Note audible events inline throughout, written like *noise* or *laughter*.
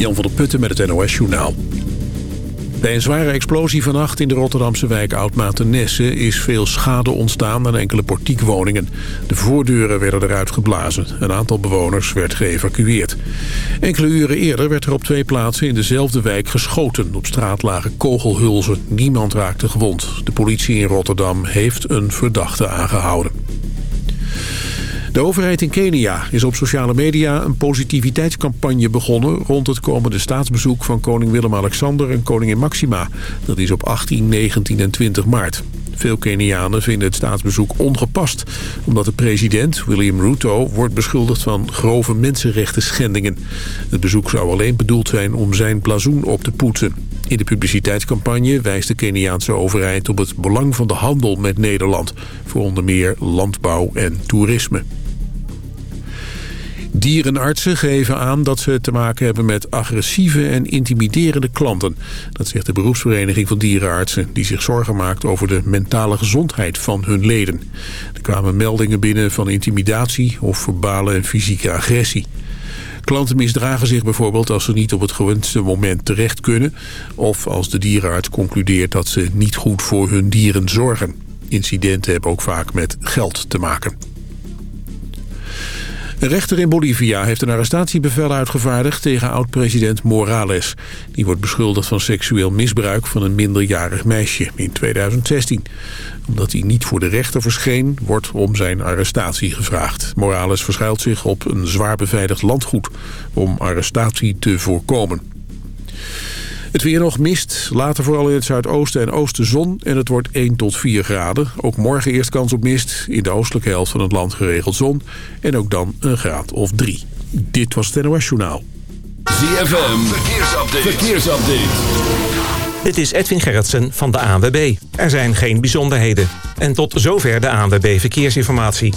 Jan van der Putten met het NOS Journaal. Bij een zware explosie vannacht in de Rotterdamse wijk Oud-Matennesse... is veel schade ontstaan aan enkele portiekwoningen. De voordeuren werden eruit geblazen. Een aantal bewoners werd geëvacueerd. Enkele uren eerder werd er op twee plaatsen in dezelfde wijk geschoten. Op straat lagen kogelhulzen. Niemand raakte gewond. De politie in Rotterdam heeft een verdachte aangehouden. De overheid in Kenia is op sociale media een positiviteitscampagne begonnen... rond het komende staatsbezoek van koning Willem-Alexander en koningin Maxima. Dat is op 18, 19 en 20 maart. Veel Kenianen vinden het staatsbezoek ongepast... omdat de president, William Ruto, wordt beschuldigd van grove mensenrechten schendingen. Het bezoek zou alleen bedoeld zijn om zijn blazoen op te poetsen. In de publiciteitscampagne wijst de Keniaanse overheid op het belang van de handel met Nederland... voor onder meer landbouw en toerisme. Dierenartsen geven aan dat ze te maken hebben met agressieve en intimiderende klanten. Dat zegt de beroepsvereniging van dierenartsen... die zich zorgen maakt over de mentale gezondheid van hun leden. Er kwamen meldingen binnen van intimidatie of verbale en fysieke agressie. Klanten misdragen zich bijvoorbeeld als ze niet op het gewenste moment terecht kunnen... of als de dierenarts concludeert dat ze niet goed voor hun dieren zorgen. Incidenten hebben ook vaak met geld te maken. Een rechter in Bolivia heeft een arrestatiebevel uitgevaardigd tegen oud-president Morales. Die wordt beschuldigd van seksueel misbruik van een minderjarig meisje in 2016. Omdat hij niet voor de rechter verscheen, wordt om zijn arrestatie gevraagd. Morales verschuilt zich op een zwaar beveiligd landgoed om arrestatie te voorkomen. Het weer nog mist, later vooral in het zuidoosten en oosten zon en het wordt 1 tot 4 graden. Ook morgen eerst kans op mist, in de oostelijke helft van het land geregeld zon en ook dan een graad of 3. Dit was het NOS Journaal. ZFM, verkeersupdate. verkeersupdate. Dit is Edwin Gerritsen van de ANWB. Er zijn geen bijzonderheden. En tot zover de ANWB Verkeersinformatie.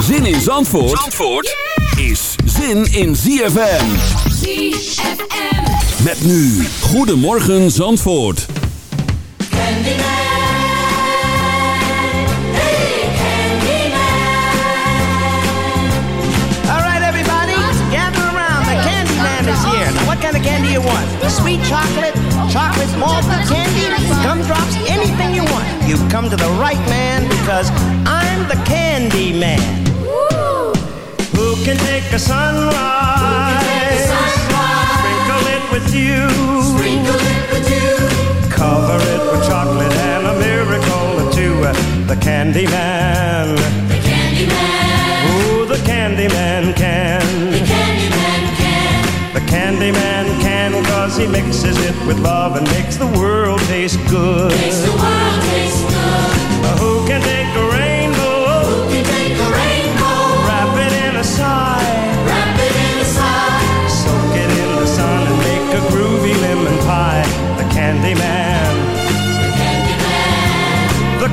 Zin in Zandvoort, Zandvoort is zin in ZFM. ZFM. Met nu, Goedemorgen Zandvoort. Candyman. All right, everybody, gather around. The Candyman is here. What kind of candy you want? Sweet chocolate, chocolate malted candy, gumdrops, anything you want. You've come to the right man because I'm the Candy Man. Who can take a sunrise? With you. Sprinkle it with you. Cover it with chocolate and a miracle or two. The Candy Man. The Candy Man. Ooh, the Candy Man can. The Candy Man can. The Candy Man can cause he mixes it with love and makes the world taste good. Makes the world taste good. Uh, who can take a rainbow?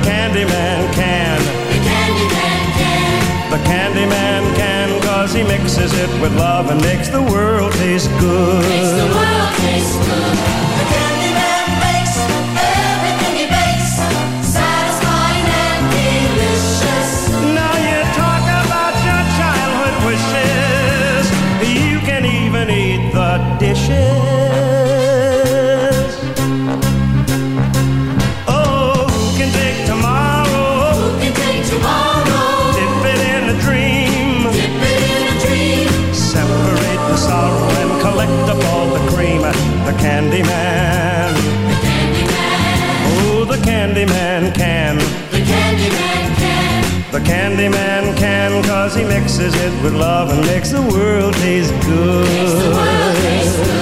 Man. The Candy Man can. The Candy Man can. The Candy Man can, cause he mixes it with love and makes the world taste good. Makes the world taste good. The Candy Man makes everything he bakes satisfying and delicious. Now you talk about your childhood wishes. You can even eat the dishes. He mixes it with love and makes the world taste good.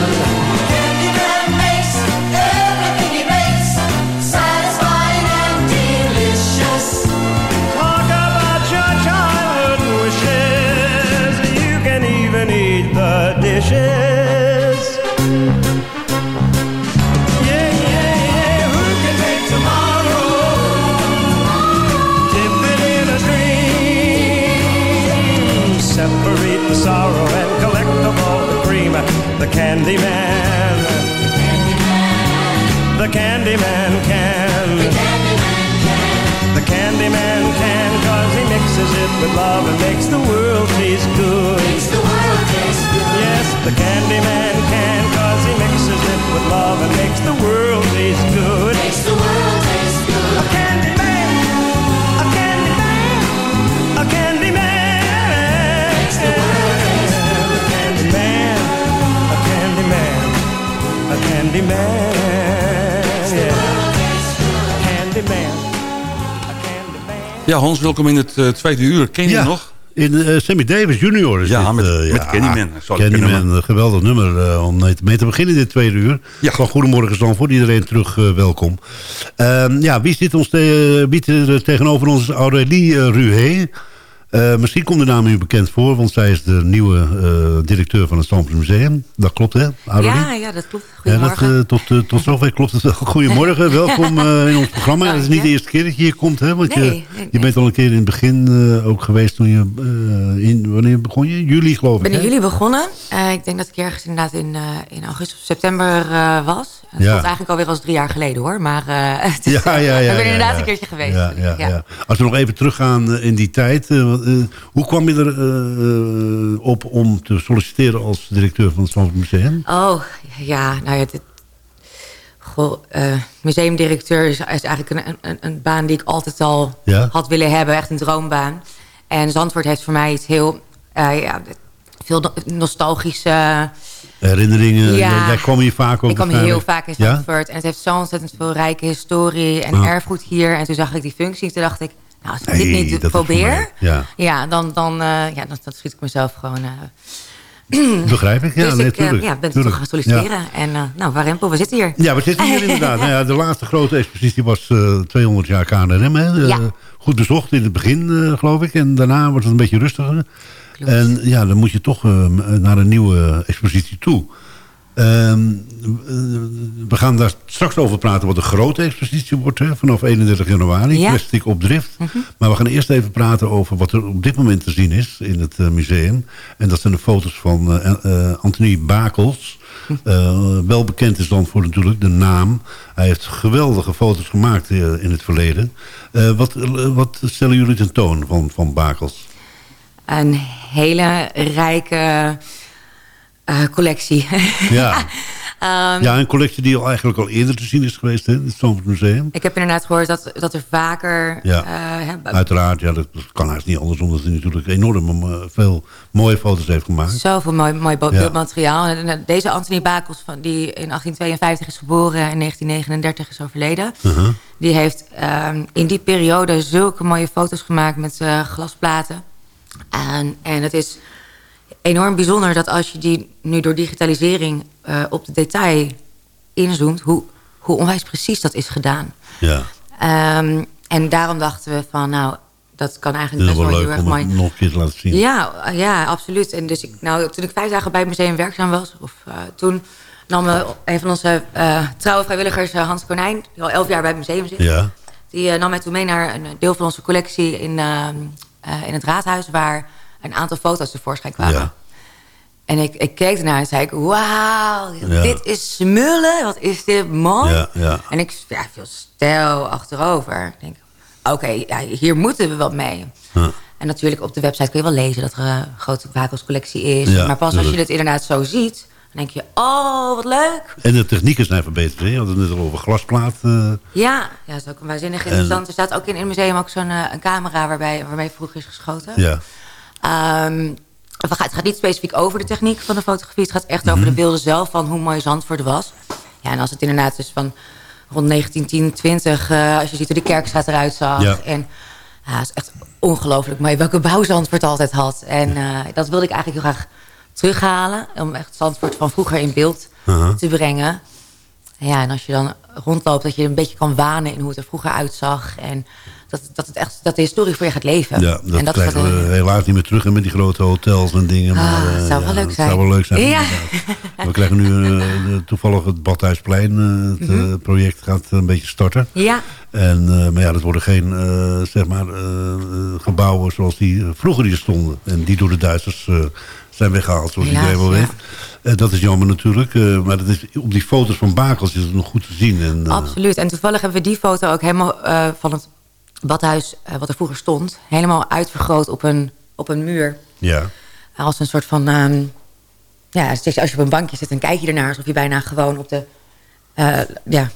The Candyman can. The Candyman can. The Candyman can, cause he mixes it with love and makes the world taste good. Makes the world taste good. Yes, the Candyman can, cause he mixes it with love and makes the world taste good. Makes the world taste good. A Candyman, a Candyman, a Candyman. Makes the world taste. A Candyman, a Candyman, a Candyman. Ja, Hans, welkom in het uh, tweede uur. Ken je ja. nog? In uh, Sammy Davis Jr. Is ja, dit, met, uh, met ja, Candyman. Candyman, een geweldig nummer om mee te beginnen in dit tweede uur. Ja. Van Goedemorgen Zandvoort, iedereen terug welkom. Ehm, ja, wie zit ons te, biedt er tegenover ons Aurélie Ruhe? Uh, misschien komt de naam u bekend voor, want zij is de nieuwe uh, directeur van het Stamford Museum. Dat klopt, hè? Adelie? Ja, ja, dat klopt. Goedemorgen. Ja, dat, uh, tot, tot zover klopt het wel. *laughs* Goedemorgen, welkom in ons programma. Het is niet de eerste keer dat je hier komt, hè? Want nee, je, nee, nee. je bent al een keer in het begin ook geweest toen je... in, wanneer begon je? Juli, geloof ik, Ik ben in juli begonnen. ik denk dat ik ergens inderdaad in, in augustus of september was. Het Ja. eigenlijk alweer als drie jaar geleden, hoor. Maar *laughs* het is, Ja, ja, ja. ik ben inderdaad een keertje geweest. Ja, ja, ja. Als we nog even teruggaan eh, in die tijd. eh, eh, hoe kwam je er eh, eh, op om te solliciteren als directeur van het Zandvoort Museum? Oh, ja, nou ja, dit, goh, eh, museumdirecteur is, is eigenlijk een, een, een baan die ik altijd al had willen hebben. Echt een droombaan. En Zandvoort heeft voor mij iets heel, eh, ja, veel no- nostalgische... Herinneringen, Ja. jij, jij kwam hier vaak ook ik kwam heel vaak in Ja? Zandvoort. En het heeft zo'n ontzettend veel rijke historie en erfgoed hier. En toen zag ik die functie. Toen dacht ik, nou, als ik dit niet probeer... Ja. Ja, dan, dan, eh, ja, dan, dan schiet ik mezelf gewoon... eh, *clears throat* Begrijp ik, ja, dus nee, ik eh, tuurlijk. ja, ben toch gaan solliciteren. En uh, nou, Warempel, we zitten hier. Ja, we zitten hier *laughs* inderdaad. Nou ja, de laatste grote expositie was eh 200 jaar KNRM. Hè? Eh, Ja. Goed bezocht in het begin, eh, geloof ik. En daarna wordt het een beetje rustiger. Klopt. En ja, dan moet je toch eh, naar een nieuwe expositie toe. Ehm, eh, we gaan daar straks over praten wat een grote expositie wordt hè, vanaf 31 januari. Ja. Plastic op drift. Maar we gaan eerst even praten over wat er op dit moment te zien is in het eh, museum. En dat zijn de foto's van eh, eh, Anthony Bakels. Eh, wel bekend is dan voor natuurlijk de naam. Hij heeft geweldige foto's gemaakt in het verleden. Wat, wat stellen jullie tentoon van, van Bakels? Een hele rijke eh, collectie. Ja. *laughs* Ehm, ja, een collectie die al eigenlijk al eerder te zien is geweest hè, in het Stamford Museum. Ik heb inderdaad gehoord dat, dat er vaker... Ja. eh, Uiteraard, ja, dat, dat kan haast niet anders, omdat hij natuurlijk enorm eh, veel mooie foto's heeft gemaakt. Zoveel mooi, mooi Ja. beeldmateriaal. Deze Anthony Bakels, van, die in 1852 is geboren en in 1939 is overleden... Uh-huh. die heeft ehm, in die periode zulke mooie foto's gemaakt met glasplaten. En, en het is enorm bijzonder dat als je die nu door digitalisering eh, op de detail inzoomt... Hoe, hoe onwijs precies dat is gedaan. Ja, Ehm, en daarom dachten we van, nou, dat kan eigenlijk best wel heel leuk erg om mooi... nog een keer te laten zien. Ja, ja, absoluut. En dus ik, nou, toen ik vijf dagen bij het museum werkzaam was, of, eh, toen nam eh, een van onze trouwe vrijwilligers, Hans Konijn, die al elf jaar bij het museum zit, Ja, die nam mij toen mee naar een deel van onze collectie in, eh, in het raadhuis, waar een aantal foto's tevoorschijn kwamen. Ja. En ik, ik keek ernaar en zei ik, wauw, Ja. dit is smullen, wat is dit mooi. Ja, ja. En ik ja, viel stijl achterover. Ik denk, oké, hier moeten we wat mee. En natuurlijk op de website kun je wel lezen dat er een grote wakelscollectie is. Maar pas als je het inderdaad zo ziet, dan denk je, oh, wat leuk. en de technieken zijn verbeterd. Hè? Je had het net al over glasplaat. Ja, ja dat is ook een waanzinnig interessant. Er staat ook in, in het museum ook zo'n eh, een camera waarbij, waarmee vroeger is geschoten. ja. Ehm, het gaat- niet specifiek over de techniek van de fotografie. Het gaat echt over de beelden zelf van hoe mooi Zandvoort was. Ja, en als het inderdaad is van rond 1910, 20... eh, als je ziet hoe de kerkstraat eruit zag. Ja. En ja, het is echt ongelooflijk mooi welke bouw Zandvoort altijd had. En eh, dat wilde ik eigenlijk heel graag terughalen. Om echt Zandvoort van vroeger in beeld Aha. te brengen. Ja, en als je dan rondloopt, dat je een beetje kan wanen in hoe het er vroeger uitzag. En dat, dat, het echt, dat de historie voor je gaat leven. Ja, dat, en dat krijgen gaat, we helaas niet meer terug hè, met die grote hotels en dingen. Ah, Maar, het eh, zou wel leuk het zijn. zou wel leuk zijn. Ja. We krijgen nu eh, toevallig het Badhuisplein. eh, het Mhm. project gaat een beetje starten. Ja, En, maar ja, dat worden geen zeg maar, gebouwen zoals die vroeger hier stonden. En die door de Duitsers zijn weggehaald, zoals Helaas, iedereen wel ja. weet. Eh, dat is jammer natuurlijk. eh, maar dat is, op die foto's van Bakels is het nog goed te zien. En, eh, absoluut. En toevallig hebben we die foto ook helemaal van het badhuis... wat er vroeger stond, helemaal uitvergroot op een, op een muur. Ja, Als een soort van... ehm, ja, als je op een bankje zit, dan kijk je ernaar... alsof je bijna gewoon op de... ja,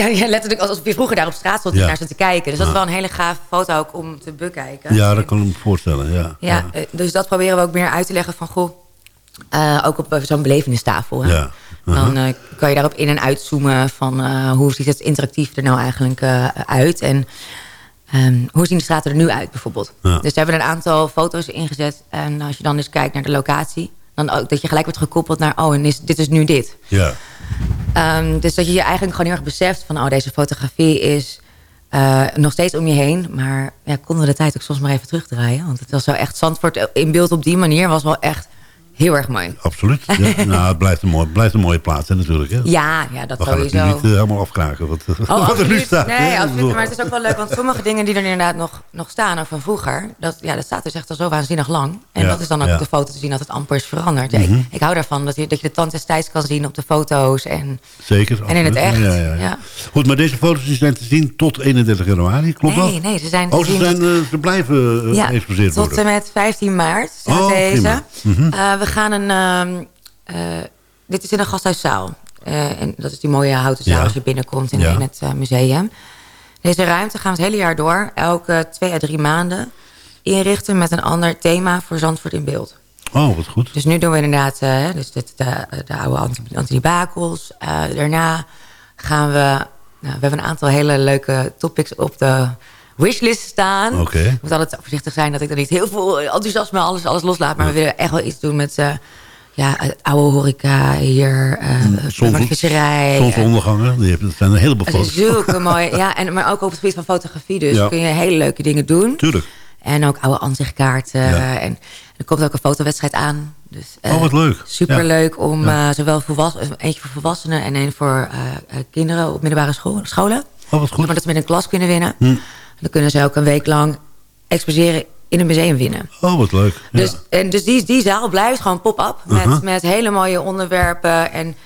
ja, ja, letterlijk alsof je vroeger daar op straat stond... Ja. naar zit te kijken. Dus dat is wel een hele gave foto ook om te bekijken. ja, dat kan ik me voorstellen. Ja, Ja, eh, dus dat proberen we ook meer uit te leggen van... goh, eh, ook op zo'n belevingstafel. Hè? Ja. Dan uh, kan je daarop in- en uitzoomen van hoe ziet het interactief er nou eigenlijk uit. En um, hoe zien de straten er nu uit bijvoorbeeld. Ja. Dus we hebben een aantal foto's ingezet. En als je dan eens kijkt naar de locatie... dan ook dat je gelijk wordt gekoppeld naar... oh, en is, dit is nu dit. Ja. Um, dus dat je je eigenlijk gewoon heel erg beseft van... oh, deze fotografie is nog steeds om je heen. Maar ja, konden we de tijd ook soms maar even terugdraaien. Want het was wel echt... Zandvoort in beeld op die manier was wel echt heel erg mooi. Absoluut. Ja, *laughs* nou, het blijft een, mooi, blijft een mooie plaats hè, natuurlijk. Hè? Ja, ja, dat We gaan sowieso. het niet uh, helemaal afkraken wat, *laughs* oh, wat er nu staat. Nee, absoluut. Maar het is ook wel leuk, want sommige dingen die er inderdaad nog, nog staan, van vroeger, dat, ja, dat staat dus echt al zo waanzinnig lang. En Ja, dat is dan ook ja. op de foto te zien dat het amper is veranderd. Mhm. ik, hou daarvan, dat je, dat je de tand destijds kan zien op de foto's. En, Zeker. En in het absoluut. echt, Ja. Goed, maar deze foto's die zijn te zien tot 31 januari, klopt nee, dat? nee, ze zijn te Oh, ze, zien zijn, tot- eh, ze blijven eh, ja, geëxposeerd tot worden. en met 15 maart staat Oh, deze. Eh, we gaan een... ehm, eh, dit is in een gasthuiszaal. Eh, en dat is die mooie houten zaal Ja. als je binnenkomt in, Ja. in het eh, museum. Deze ruimte gaan we het hele jaar door, elke twee à drie maanden... inrichten met een ander thema voor Zandvoort in beeld. Oh, wat goed. Dus nu doen we inderdaad dus dit, de, de oude anti- antibakels. Daarna gaan we... Nou, we hebben een aantal hele leuke topics op de wishlist staan. Oké. Ik moet altijd voorzichtig zijn dat ik er niet heel veel enthousiasme alles, alles loslaat. Maar we willen echt wel iets doen met eh, ja, oude horeca hier. eh Zons- de visserij. Zonsondergangen, die hebben, dat zijn een heleboel foto's. zulke *laughs* mooie. Ja, en, maar ook op het gebied van fotografie. Dus Ja. kun je hele leuke dingen doen. Tuurlijk. En ook oude aanzichtkaarten. Ja. En er komt ook een fotowedstrijd aan. Dus, eh, Oh, wat leuk. Superleuk om Ja. eh, zowel volwassenen, eentje voor volwassenen en een voor eh, eh, kinderen op middelbare school, scholen. Oh, wat goed. Maar dat ze met een klas kunnen winnen. Hm. Dan kunnen ze ook een week lang exposeren in een museum winnen. Oh, wat leuk. Ja. Dus, en dus die, die zaal blijft gewoon pop-up. Met, met hele mooie onderwerpen. En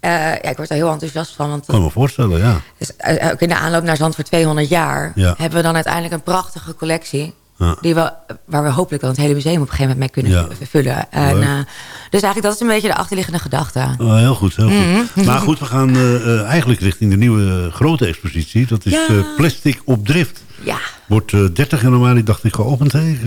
eh, ja, ik word er heel enthousiast van. Want kan me voorstellen, ja. dus, eh, ook in de aanloop naar Zand voor 200 jaar... Ja. hebben we dan uiteindelijk een prachtige collectie... Ja. Die we, waar we hopelijk dan het hele museum op een gegeven moment mee kunnen Ja. v- vullen. En, eh, dus eigenlijk dat is een beetje de achterliggende gedachte. Oh, heel goed, heel Mhm. goed. *laughs* Maar goed, we gaan eh, eh, eigenlijk richting de nieuwe grote expositie. Dat is Ja. Plastic op Drift. Ja. Wordt eh, 30 januari, dacht ik, geopend. Hè?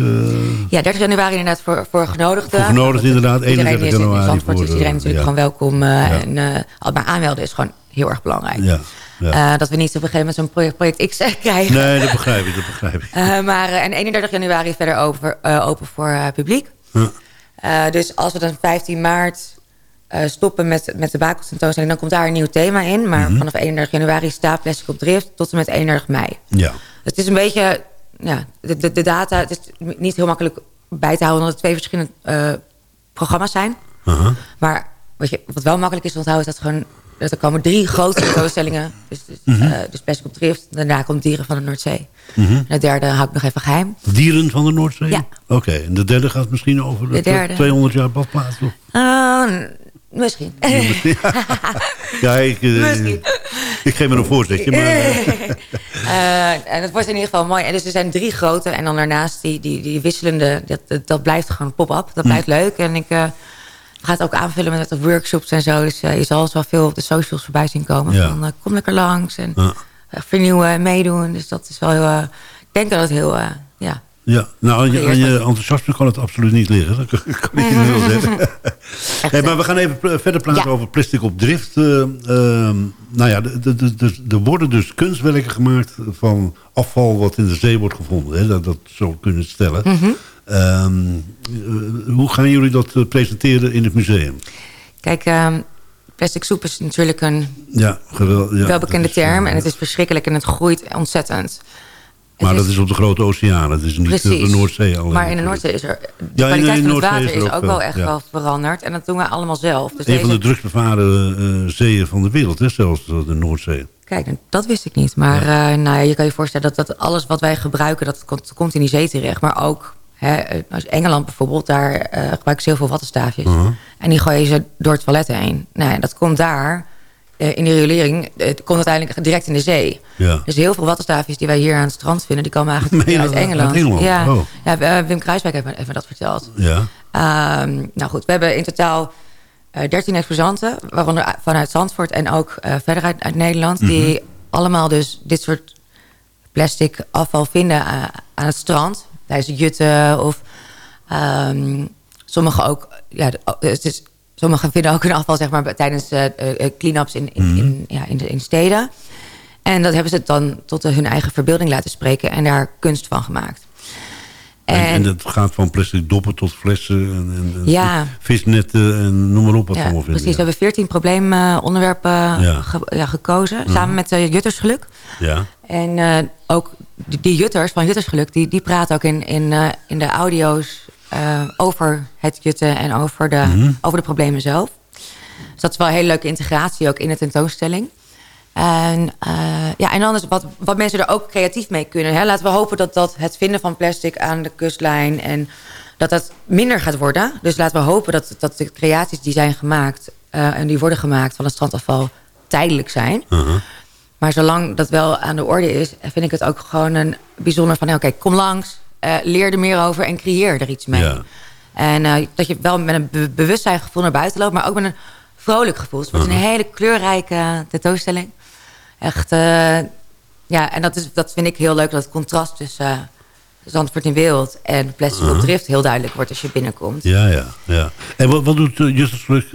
Ja, 30 januari inderdaad voor, voor genodigden. Voor genodigden inderdaad, Iedereen 31 is in januari Zandvoort, voor, is iedereen natuurlijk ja. gewoon welkom. En al maar aanmelden is gewoon heel erg belangrijk. ja, ja. Eh, dat we niet op een gegeven moment zo'n project, project X *laughs* krijgen. nee, dat begrijp ik, dat begrijp ik. Eh, maar eh, en 31 januari verder open, eh, open voor publiek. Ja. Dus als we dan 15 maart stoppen met, met de bakelstentoonstelling... dan komt daar een nieuw thema in. Maar Mhm. vanaf 31 januari staat Plastic op drift tot en met 31 mei. Ja. Het is een beetje... Ja, de, de, de data het is niet heel makkelijk bij te houden... omdat het twee verschillende programma's zijn. Maar wat, je, wat wel makkelijk is te onthouden... is dat, gewoon, er komen drie grote tentoonstellingen. Dus, dus, Mhm. eh, dus Plastic op drift. Daarna komt Dieren van de Noordzee. Mhm. En de derde hou ik nog even geheim. Dieren van de Noordzee? Ja. Oké, en de derde gaat misschien over de, De derde. 200 jaar badplaats. Uh, misschien. *laughs* Ja, ik, eh, Misschien. ik geef me een voorzetje. Maar, eh, *laughs* Eh, en het wordt in ieder geval mooi. En dus er zijn drie grote. En dan daarnaast die, die, die wisselende. Dat, dat, blijft gewoon pop-up. Dat blijft leuk. En ik ga het ook aanvullen met workshops en zo. Dus eh, je zal wel veel op de socials voorbij zien komen. Ja. Van, eh, kom lekker langs. En Ja. eh, vernieuwen, meedoen. Dus dat is wel heel... ik denk dat het heel... ja, ja, nou, aan je, aan je enthousiasme kan het absoluut niet liggen. Dat kan, *laughs* ik je wel zeggen. *laughs* Hey, maar we gaan even verder praten Ja. over plastic op drift. Eh, ehm, nou ja, er worden dus kunstwerken gemaakt van afval wat in de zee wordt gevonden. Hè? Dat, dat zo kunnen stellen. Ehm, eh, hoe gaan jullie dat eh, presenteren in het museum? Kijk, ehm, plastic soep is natuurlijk een Ja. Ja, welbekende is, term. eh, En het is verschrikkelijk en het groeit ontzettend. Maar dat is op de grote oceanen. Het is niet Precies. de Noordzee alleen. Maar in de Noordzee is er... De Ja, in de kwaliteit van het water is is, ook wel echt ja. wel veranderd. En dat doen we allemaal zelf. Dus Een van de drugsbevaren eh, zeeën van de wereld, hè, zelfs eh, de Noordzee. Kijk, dat wist ik niet. Maar eh, nou ja, je kan je voorstellen dat, dat alles wat wij gebruiken... dat komt, komt in die zee terecht. Maar ook hè, als Engeland bijvoorbeeld... daar eh, gebruiken ze heel veel wattenstaafjes. Uh-huh. En die gooien ze door het toilet heen. Nou, ja, dat komt daar... eh, in de riolering, eh, het komt uiteindelijk direct in de zee. Ja. Dus heel veel wattenstaafjes die wij hier aan het strand vinden... die komen eigenlijk uit Engeland. Ja, Oh. ja eh, Wim Kruiswijk heeft me, heeft me dat verteld. Ja. Ehm, nou goed, we hebben in totaal eh 13 exposanten, waaronder vanuit Zandvoort en ook eh, verder uit, uit Nederland, die Mhm. allemaal dus dit soort plastic afval vinden eh, aan het strand, tijdens jutten of ehm, sommige ook, ja, oh, het is sommigen vinden ook hun afval zeg maar, tijdens uh, clean-ups in, in, in, mhm. ja, in, de, in steden. En dat hebben ze dan tot hun eigen verbeelding laten spreken en daar kunst van gemaakt. En, en, dat gaat van plastic doppen tot flessen en, en ja. visnetten en noem maar op wat ja, allemaal Precies, we hebben veertien probleemonderwerpen ja. gekozen. Mhm. Samen met uh, Juttersgeluk. Ja. En uh, ook die, die, Jutters van Juttersgeluk, die, die praten ook in, in, uh, in de audio's over het jutten en over de, mm over de problemen zelf. Dus dat is wel een hele leuke integratie ook in de tentoonstelling. En, uh, ja, en is wat, wat mensen er ook creatief mee kunnen. Hè. Laten we hopen dat, dat het vinden van plastic aan de kustlijn... en dat dat minder gaat worden. Dus laten we hopen dat, dat de creaties die zijn gemaakt... Uh, en die worden gemaakt van het strandafval tijdelijk zijn. Uh -huh. Maar zolang dat wel aan de orde is... vind ik het ook gewoon een bijzonder van... oké, kom langs, uh, leer er meer over en creëer er iets mee. Ja. En dat je wel met een be bewustzijn gevoel naar buiten loopt... maar ook met een vrolijk gevoel. Het wordt een hele kleurrijke tentoonstelling. Echt, ja, en dat, is, dat vind ik heel leuk, dat contrast tussen Zandvoort in Wereld en Plastic uh -huh. Drift heel duidelijk wordt als je binnenkomt. Ja, ja, ja. En wat, wat doet uh, Justus Vlug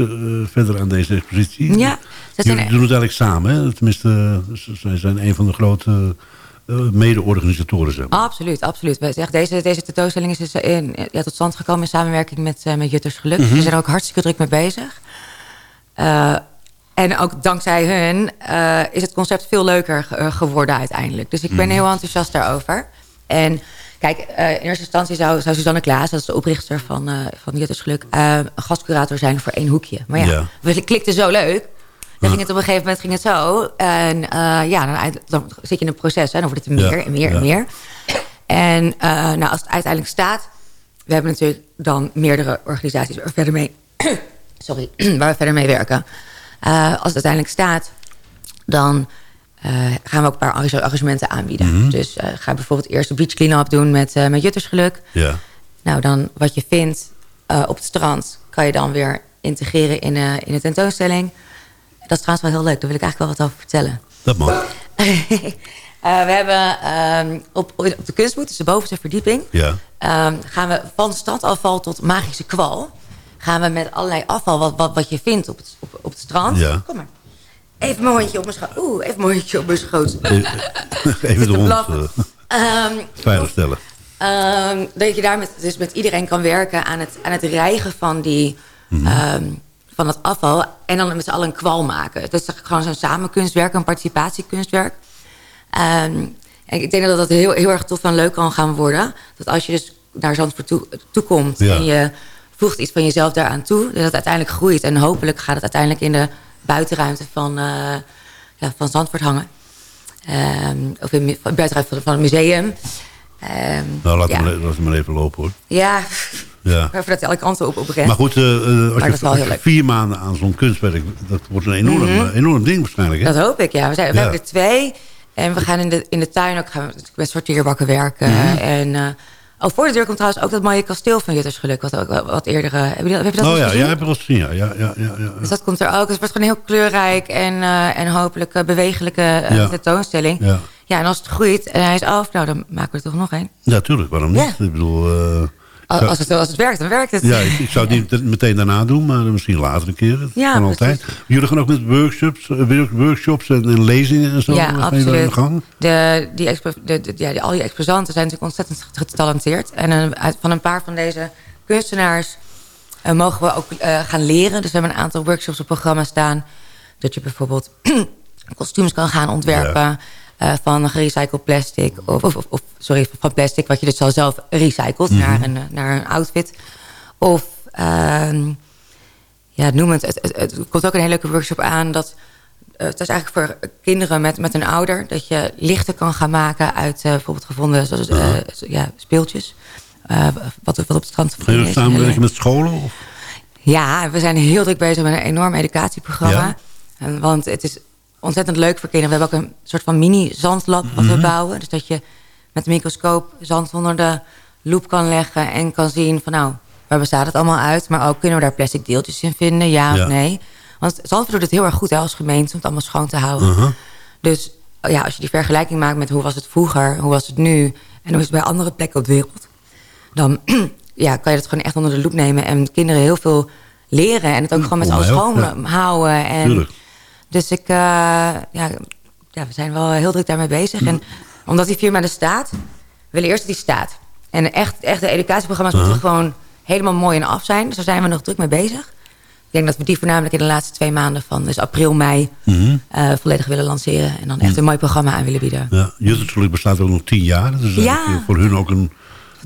verder aan deze expositie? Ja, Jullie doen het eigenlijk samen, hè? Tenminste, zij zijn een van de grote mede-organisatoren. Zeg maar. Absoluut, absoluut. Deze, deze tentoonstelling is dus in, ja, tot stand gekomen in samenwerking met, met Jutters Geluk. -huh. Mhm. We zijn er ook hartstikke druk mee bezig. En ook dankzij hun uh, is het concept veel leuker eh, geworden uiteindelijk. Dus ik ben mhm. heel enthousiast daarover. En kijk, uh, in eerste instantie zou, zou Suzanne Klaas... dat is de oprichter van, uh, van Jutters Geluk... een gastcurator zijn voor één hoekje. Maar ja, ja. het klikte zo leuk. Dan ging het op een gegeven moment ging het zo. En ja, dan, dan, zit je in een proces. Hè, dan wordt het meer en meer en meer. En nou, als het uiteindelijk staat... We hebben natuurlijk dan meerdere organisaties waar we verder mee... *clears throat* sorry, *clears throat* waar we verder mee werken... Als het uiteindelijk staat, dan gaan we ook een paar arrangementen aanbieden. Mm -hmm. Dus uh, ga bijvoorbeeld eerst de beach clean-up doen met, met Juttersgeluk. Ja. Nou, dan wat je vindt op het strand... kan je dan weer integreren in, in de tentoonstelling. Dat is trouwens wel heel leuk. Daar wil ik eigenlijk wel wat over vertellen. Dat mag. *laughs* we hebben um, op, op de kunstboet, dus de bovenste verdieping... Ja. Um, gaan we van strandafval tot magische kwal gaan we met allerlei afval, wat, wat, wat je vindt op het, op, op het strand. Ja. Kom maar. Even mijn hondje op mijn schoot. Oeh, even mijn hondje op mijn schoot. Even de hond uh, veilig stellen. Um, dat je daar met, dus met iedereen kan werken aan het, aan het rijgen van, die, mm um, van het afval. En dan met z'n allen een kwal maken. Dat is gewoon zo'n samenkunstwerk, een participatiekunstwerk. Um, en ik denk dat dat heel, heel erg tof en leuk kan gaan worden. Dat als je dus naar Zandvoort toe, toe komt ja. en je voegt iets van jezelf daaraan toe. Dat het uiteindelijk groeit. En hopelijk gaat het uiteindelijk in de buitenruimte van, uh, ja, van Zandvoort hangen. Um, of in de buitenruimte van, van het museum. Um, nou, laat, ja. hem, laat hem maar even lopen hoor. Ja, ja. *laughs* even dat alle kanten op, op Maar goed, uh, als, je, als je vier maanden aan zo'n kunstwerk... dat wordt een enorm, mm -hmm. enorm ding waarschijnlijk. Hè? Dat hoop ik, ja. We, zijn, we hebben er twee. En we gaan in de, in de tuin ook gaan we met sorteerbakken werken. Mm -hmm. En... Uh, Oh, voor de deur komt trouwens ook dat mooie kasteel van Juttersgeluk. Wat, ook, wat eerder... Uh, heb, je dat, heb je dat oh ja, gezien? ja, heb je dat gezien. Ja, ja, ja, ja, Dus dat komt er ook. Dus het wordt gewoon heel kleurrijk en, uh, en hopelijk uh, bewegelijke uh, tentoonstelling. Ja. ja, en als het groeit en hij is af, nou, dan maken we er toch nog een. Ja, tuurlijk. Waarom niet? Ik bedoel... Als het, als het werkt, dan werkt het. Ja, ik, ik zou het niet meteen daarna doen, maar misschien later een keer. Ja, kan altijd. Jullie gaan ook met workshops, workshops en, en lezingen en zo ja, absoluut. gang? De, die expo, de, de, ja, die, al die exposanten zijn natuurlijk ontzettend getalenteerd. En een, van een paar van deze kunstenaars uh, mogen we ook uh, gaan leren. Dus we hebben een aantal workshops op programma staan. Dat je bijvoorbeeld *clears throat* kostuums kan gaan ontwerpen... Ja. Uh, van gerecycled plastic. Of, of, of, sorry, van plastic wat je dus al zelf recycelt mm -hmm. naar, een, naar een outfit. Of, uh, ja, noem het, het, het, het, komt ook een hele leuke workshop aan... dat uh, het is eigenlijk voor kinderen met, met een ouder... dat je lichten kan gaan maken uit uh, bijvoorbeeld gevonden zoals, uh, ja, speeltjes. wat, wat op het strand... Ga je samenwerken met scholen? Of? Ja, we zijn heel druk bezig met een enorm educatieprogramma. Ja. want het is ontzettend leuk voor kinderen. We hebben ook een soort van mini-zandlab wat we mhm. bouwen. Dus dat je met een microscoop zand onder de loep kan leggen... en kan zien van nou, waar bestaat het allemaal uit? Maar ook kunnen we daar plastic deeltjes in vinden, ja, of nee? Want Zandvoort doet het heel erg goed hè, als gemeente... om het allemaal schoon te houden. Mhm. Dus ja, als je die vergelijking maakt met hoe was het vroeger... hoe was het nu en hoe is het bij andere plekken op de wereld... dan *clears throat* ja, kan je dat gewoon echt onder de loep nemen... en kinderen heel veel leren. En het ook gewoon met alles schoon houden. En Tuurlijk. Dus ik, eh, ja, ja, we zijn wel heel druk daarmee bezig. En omdat die firma er staat, willen eerst dat die staat. En echt, echt de educatieprogramma's moeten gewoon helemaal mooi en af zijn. Dus daar zijn we nog druk mee bezig. Ik denk dat we die voornamelijk in de laatste twee maanden van dus april, mei Mhm. eh, volledig willen lanceren. En dan echt een mooi programma aan willen bieden. Ja, Juttersgeluk bestaat ook nog tien jaar. Dus Ja. eigenlijk voor hun ook een,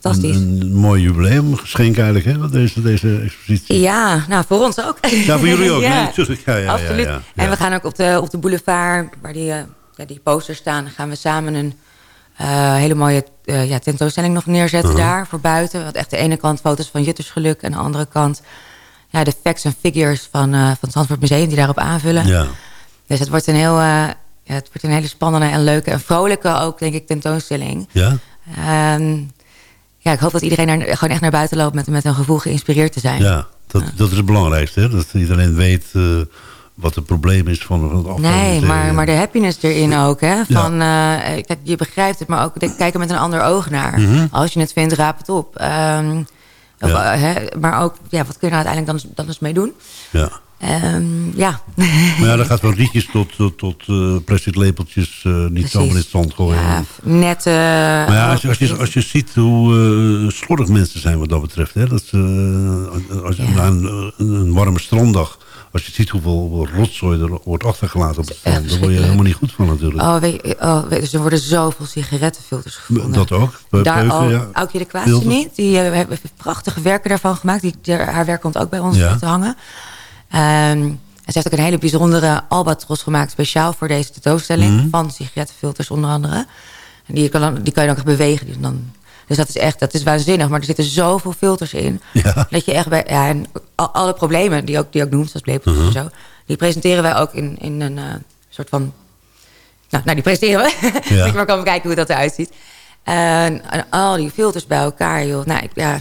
Fantastisch. een, een mooi jubileum. Geschenk eigenlijk, hè, wat deze, deze expositie. Ja, nou voor ons ook. Ja, voor jullie ook. *laughs* Ja. Nee. Ja, ja, ja, Absoluut. ja. En we gaan ook op de, op de boulevard, waar die, eh, ja, die posters staan... gaan we samen een eh, hele mooie eh, ja, tentoonstelling nog neerzetten Uh-huh. daar voor buiten. Want echt de ene kant foto's van Juttersgeluk... en de andere kant ja, de facts en figures van, van het Zandvoort Museum... die daarop aanvullen. Ja. Dus het wordt, een heel, ja, het wordt een hele spannende en leuke... en vrolijke ook, denk ik, tentoonstelling. Ja? Ehm, ja, ik hoop dat iedereen er gewoon echt naar buiten loopt... met, met een gevoel geïnspireerd te zijn. Ja, dat, dat is het belangrijkste. Hè? Dat iedereen weet eh, wat het probleem is van, van het afval. Nee, maar, eh, maar de happiness erin ook. Hè? Van, eh, kijk, je begrijpt het, maar ook de- kijken met een ander oog naar. Als je het vindt, raap het op. Ehm, of, Mhm. Ja. eh, hè, maar ook, ja, wat kun je nou uiteindelijk dan, dan eens mee doen? Ja. Ehm, ja. Maar ja, dat gaat van rietjes tot, tot, tot eh, plastic lepeltjes. eh, niet Precies. zomaar in het zand gooien. ja, net... eh, Maar ja, als je, als je, als je ziet hoe slordig mensen zijn wat dat betreft. Hè, dat, als je Ja. na een, een warme stranddag... als je ziet hoeveel, rotzooi er wordt achtergelaten op het strand... daar word je helemaal niet goed van natuurlijk. Oh, weet, oh, weet, dus er worden zoveel sigarettenfilters gevonden. dat ook. Daar peuken, al, ja. Aukje de Filters. niet. Die hebben prachtige werken daarvan gemaakt. Die, haar werk komt ook bij ons te hangen. En ze heeft ook een hele bijzondere albatros gemaakt... speciaal voor deze tentoonstelling. Mhm. Van sigarettenfilters onder andere. En die kan, die kan je dan echt bewegen. Dus, dan, dus dat is echt dat is waanzinnig. Maar er zitten zoveel filters in. Ja. Dat je echt bij... Ja, en al- alle problemen die ook, die ook noemt, zoals lepels Mhm. en zo... die presenteren wij ook in, in een eh, soort van... Nou, nou, die presenteren we. *laughs* Ja. Je maar komen kijken hoe dat eruit ziet. En, en al die filters bij elkaar, joh. Nou, ik, ja,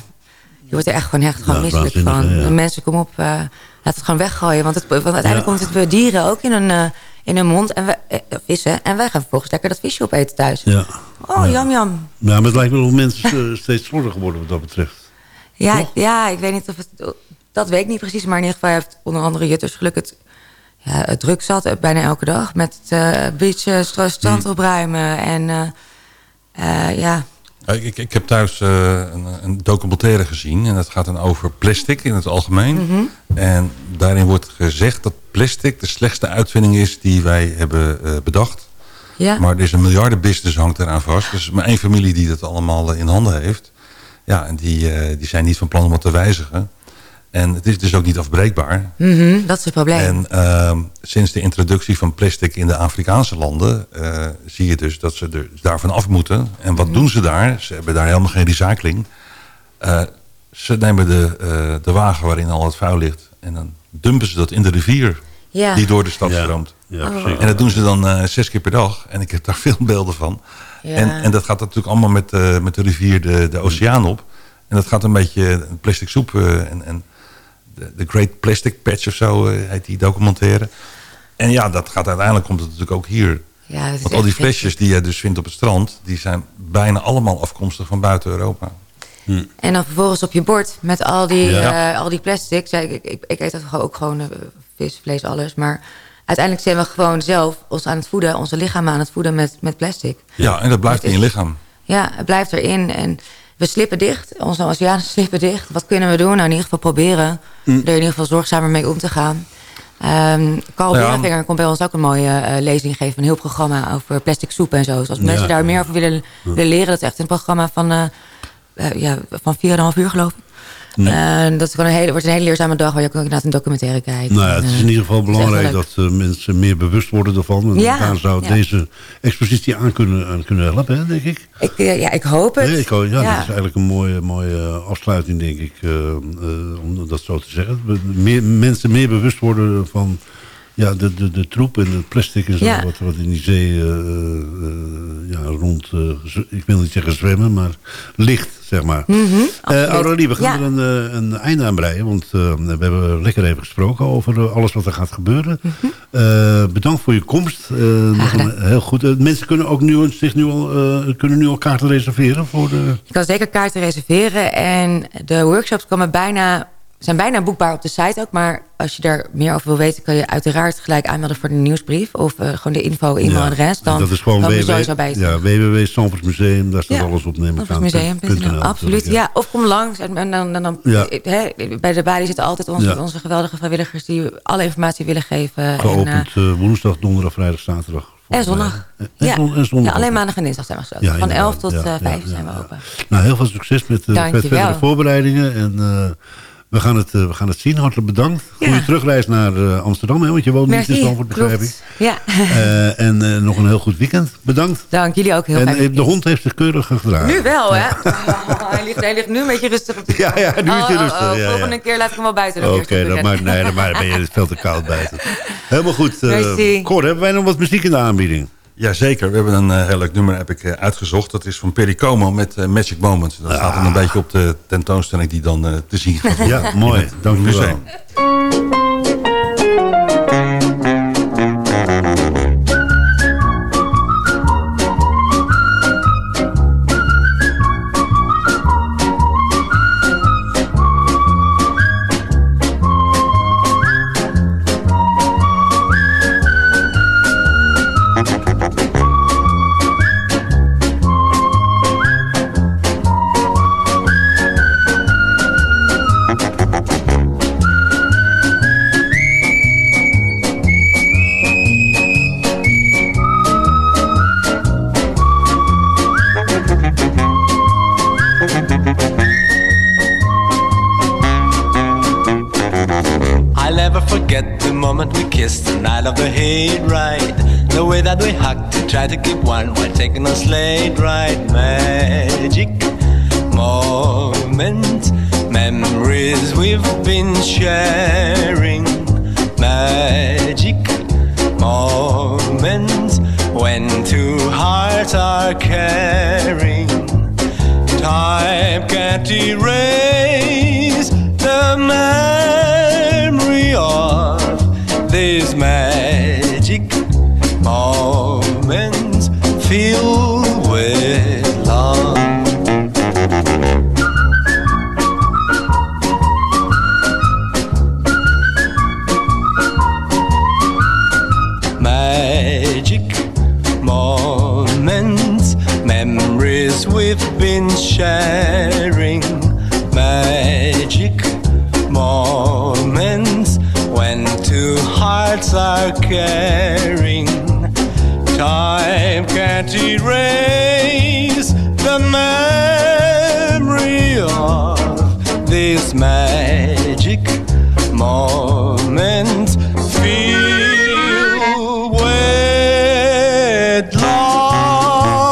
je wordt er echt gewoon, echt gewoon Ja, misselijk van. Mensen, kom op, eh, laat het gewoon weggooien. Want, het, want uiteindelijk komt het bij dieren ook in hun, eh, in hun mond. En we, eh, vissen. En wij gaan vervolgens lekker dat visje opeten thuis. Ja. Oh, jam, jam. ja, maar het lijkt wel of mensen eh, *laughs* steeds slordiger worden wat dat betreft. Ja, Toch? ja, ik weet niet of het... Dat weet ik niet precies. Maar in ieder geval heeft onder andere Jutters geluk het, ja, het druk zat. Bijna elke dag. Met het uh, beach, uh, strand opruimen. En Ja, Ik, ik heb thuis eh, een, een documentaire gezien. En dat gaat dan over plastic in het algemeen. Mhm. En daarin wordt gezegd dat plastic de slechtste uitvinding is die wij hebben eh, bedacht. ja. Maar er is een miljardenbusiness hangt eraan vast. Dus maar één familie die dat allemaal eh, in handen heeft. Ja, en die, eh, die zijn niet van plan om het te wijzigen. En het is dus ook niet afbreekbaar. Mhm, dat is het probleem. En ehm, sinds de introductie van plastic in de Afrikaanse landen... eh, zie je dus dat ze er daarvan af moeten. En wat doen ze daar? Ze hebben daar helemaal geen recycling. Eh, ze nemen de, eh, de wagen waarin al het vuil ligt... en dan dumpen ze dat in de rivier ja. die door de stad Ja. stroomt. Ja, Oh. En dat doen ze dan eh, zes keer per dag. En ik heb daar *laughs* veel beelden van. Ja. En, en dat gaat natuurlijk allemaal met, eh, met de rivier de, de oceaan op. En dat gaat een beetje plastic soep. eh, en, en de, Great Plastic Patch of zo eh, heet die documentaire. En ja, dat gaat uiteindelijk komt het natuurlijk ook hier. Ja, Want al die flesjes die je dus vindt op het strand... die zijn bijna allemaal afkomstig van buiten Europa. En dan vervolgens op je bord met al die, Ja. eh, al die plastics. Ja, ik, ik, ik eet dat gewoon ook gewoon eh, vis, vlees, alles. Maar uiteindelijk zijn we gewoon zelf ons aan het voeden, onze lichamen aan het voeden met, met plastic. Ja, en dat blijft in je lichaam. Ja, het blijft erin en we slippen dicht. Onze oceanen slippen dicht. Wat kunnen we doen? Nou, in ieder geval proberen Hm. er in ieder geval zorgzamer mee om te gaan. Ehm Carl Ja. Komt bij ons ook een mooie eh, lezing geven. Een heel programma over plastic soep en zo. Dus als mensen daar meer over willen, willen leren. Dat is echt een programma van, eh, ja, van 4,5 uur geloof ik. En dat is gewoon een hele, wordt een hele leerzame dag waar je ook inderdaad een documentaire kijkt. Nou ja, het is eh, in ieder geval belangrijk dat eh, mensen meer bewust worden ervan. En Ja, daar zou deze expositie aan kunnen, aan kunnen helpen, hè, denk ik. Ik, eh, ja, ik hoop het. Nee, ik, ja, dat is eigenlijk een mooie, mooie afsluiting, denk ik, eh, eh, om dat zo te zeggen. Meer, mensen meer bewust worden van ja, de, de, de troep en het plastic en zo, Ja. wat, wat in die zee eh, eh, ja, rond, eh, ik wil niet zeggen zwemmen, maar ligt, zeg maar. Mhm. Aurelie, we gaan Ja. er een, een einde aan breien, want we hebben lekker even gesproken over alles wat er gaat gebeuren. Eh, bedankt voor je komst. Nog gedaan. een- heel goed. Mensen kunnen ook nu, zich nu al, kunnen nu al kaarten reserveren voor de... Je kan zeker kaarten reserveren. En de workshops komen bijna zijn bijna boekbaar op de site ook. Maar als je daar meer over wil weten... kan je uiteraard gelijk aanmelden voor de nieuwsbrief. Of uh, gewoon de info, e-mailadres. Dan dat is gewoon www, sowieso bij. Ja, www.stamfersmuseum. Daar staat Ja. alles op. Neem. Museum.nl, absoluut. Ja. of kom langs. En, en dan, dan, dan, Ja. hè, bij de balie zitten altijd onze, onze geweldige vrijwilligers... die alle informatie willen geven. En, eh, Geopend eh, woensdag, donderdag, vrijdag, zaterdag. en zondag. En, ja. zon- en zondag. ja, alleen maandag en dinsdag zijn we gesloten. Ja, Van inderdaad. 11 tot Ja, eh, ja, 5 ja, zijn we open. Nou, heel veel succes met, uh, met Dankjewel. verdere voorbereidingen. En eh, we, gaan het, eh, we gaan het zien. Hartelijk bedankt. Ja. Goede terugreis naar eh, Amsterdam. Hè, want je woont niet in Stamford, begrijp ik. Ja. Eh, en nog een heel goed weekend. Bedankt. Dank jullie ook heel en fijn. eh, de hond heeft zich keurig gedragen. Nu wel, hè? Oh, hij, ligt, hij ligt nu een beetje rustig op de Ja, ja, nu is hij Oh, rustig. oh, Ja, ja. Volgende keer laat ik hem wel buiten. Oké, zetten. nee, dan maar ben je veel te koud buiten. Helemaal goed. Uh. Cor, hebben wij nog wat muziek in de aanbieding? Jazeker, we hebben een eh, heel leuk nummer heb ik eh, uitgezocht. Dat is van Perry Como met eh, Magic Moments. Dat staat dan een beetje op de tentoonstelling die dan te zien gaat worden. Ja, mooi. Dank u wel. This magic moment filled with love.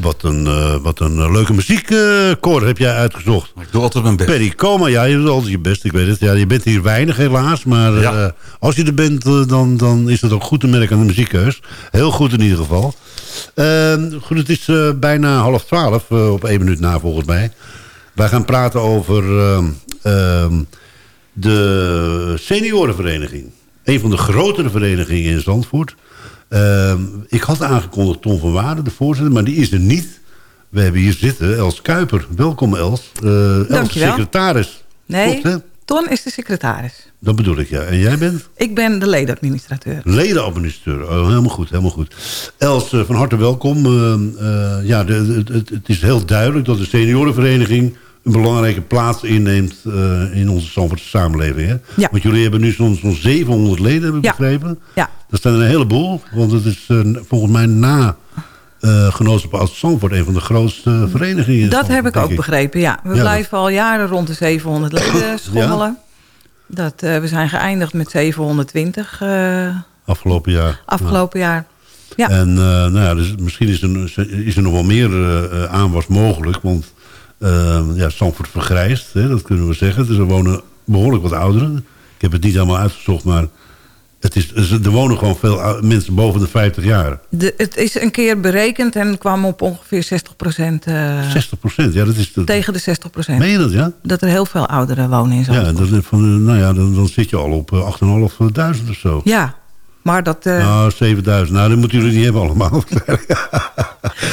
Wat een, eh, wat een eh, leuke muziek, eh Cor, heb jij uitgezocht. Ik doe altijd mijn best. Perry Coma, ja, je doet altijd je best, ik weet het. Ja, je bent hier weinig helaas, maar eh, als je er bent, dan, dan is dat ook goed te merken aan de muziekkeus. Heel goed in ieder geval. Ehm, goed, het is eh, bijna half twaalf, eh, op één minuut na volgens mij. Wij gaan praten over ehm, ehm, de seniorenvereniging. Een van de grotere verenigingen in Zandvoort. Ik had aangekondigd Tom van Waarden, de voorzitter, maar die is er niet. We hebben hier zitten Els Kuiper. Welkom Els. Eh Els, Dankjewel. secretaris. Nee, Klopt? Ton is de secretaris. Dat bedoel ik, ja. En jij bent? Ik ben de ledenadministrateur. Ledenadministrateur. Oh, helemaal goed, helemaal goed. Els, eh, van harte welkom. Eh, eh, ja, de, het, is heel duidelijk dat de seniorenvereniging... een belangrijke plaats inneemt in onze Zandvoortse samenleving. Hè? Ja. Want jullie hebben nu zo'n zo'n 700 leden, heb ik Ja. begrepen. Ja. Dat zijn er een heleboel. Want het is volgens mij na eh Genootschap als Zandvoort... een van de grootste verenigingen. in Dat heb ik ook begrepen, ja. We Ja, blijven al jaren rond de 700 leden schommelen. Dat, eh, we zijn geëindigd met 720 eh, Afgelopen jaar. afgelopen jaar. Ja, En nou ja, dus misschien is er, is er nog wel meer aanwas mogelijk. Want ja, Zandvoort vergrijst, hè, dat kunnen we zeggen. Dus er wonen behoorlijk wat ouderen. Ik heb het niet helemaal uitgezocht, maar het is, er wonen gewoon veel ou- mensen boven de 50 jaar. de, het is een keer berekend en kwam op ongeveer 60 procent. 60 procent, ja, dat is... Dat, tegen de 60 procent. Meen je dat, ja? Dat er heel veel ouderen wonen in Ja, Zandvoort. dat, van, eh, nou ja dan, dan zit je al op eh, 8.500 of zo. Ja, Maar dat... Uh... Nou, 7000. Nou, dat moeten jullie niet hebben allemaal. *laughs*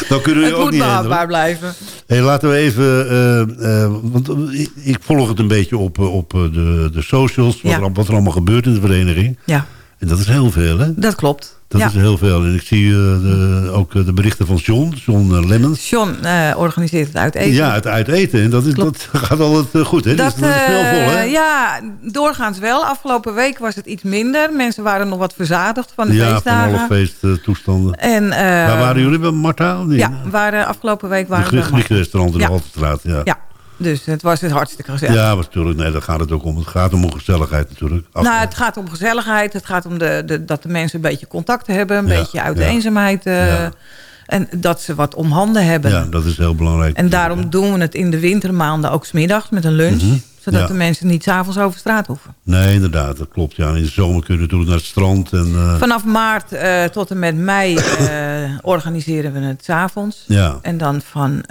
Dan kunnen het ook moet niet behapbaar blijven. Hey, laten we even... Uh, uh, want ik, ik, volg het een beetje op, op de, de socials. Wat, ja. er, wat er allemaal gebeurt in de vereniging. Ja. En dat is heel veel, hè? Dat klopt. Dat is heel veel. En ik zie uh, de, ook de berichten van John, John Lemmens. John uh, organiseert het uiteten. Ja, het uiteten. En dat, is, dat gaat altijd goed, hè? Dat, dus dat is snel vol, hè? Ja, doorgaans wel. Afgelopen week was het iets minder. Mensen waren nog wat verzadigd van de ja, feestdagen. Ja, van alle feesttoestanden. En, Waar waren jullie bij Marta? Ja, waren, afgelopen week waren we... De restaurant in ja. de Haltestraat, ja. ja. Dus het was het hartstikke gezellig. Ja, maar natuurlijk. Nee, daar gaat het ook om. Het gaat om gezelligheid natuurlijk. Nou, het gaat om gezelligheid. Het gaat om de, de, dat de mensen een beetje contact hebben. Een ja, beetje uit de ja. eenzaamheid. Uh, ja. En dat ze wat om handen hebben. Ja, dat is heel belangrijk. En daarom doen we het in de wintermaanden ook smiddags met een lunch. Mm -hmm. Zodat de mensen niet s'avonds over straat hoeven. Nee, inderdaad. Dat klopt. Ja. In de zomer kunnen we natuurlijk naar het strand. En, uh... Vanaf maart uh, tot en met mei *coughs* organiseren we het s'avonds. Ja. En dan van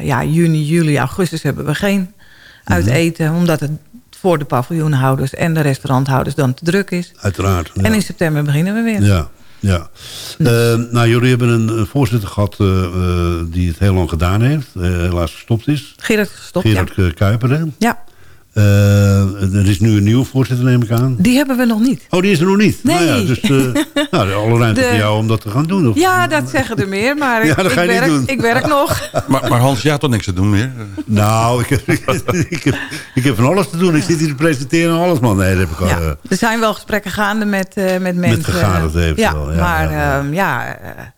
ja, juni, juli, augustus hebben we geen uit eten. Omdat het voor de paviljoenhouders en de restauranthouders dan te druk is. Uiteraard. Ja. En in september beginnen we weer. Ja, ja. Dus. Uh, nou, jullie hebben een, een voorzitter gehad uh, die het heel lang gedaan heeft. helaas gestopt is. Gerard gestopt, Gerard ja. Kuiper, hè? Ja. Uh, er is nu een nieuwe voorzitter, neem ik aan. Die hebben we nog niet. Oh, die is er nog niet? Nee. Nou ja, dus uh, *laughs* nou, alle ruimte de... voor jou om dat te gaan doen. Of? Ja, dat zeggen er meer, maar *laughs* ja, dat ik, ga je werk, niet doen. ik werk nog. *laughs* Maar, maar Hans, jij had toch niks te doen meer? Nou, ik heb, ik, heb, ik heb van alles te doen. Ik zit hier te presenteren en alles, man. Nee, dat heb ik al... Ja. Uh, er zijn wel gesprekken gaande met, uh, met mensen. Met gegadigd eventueel. Ja, ja, maar ja, ja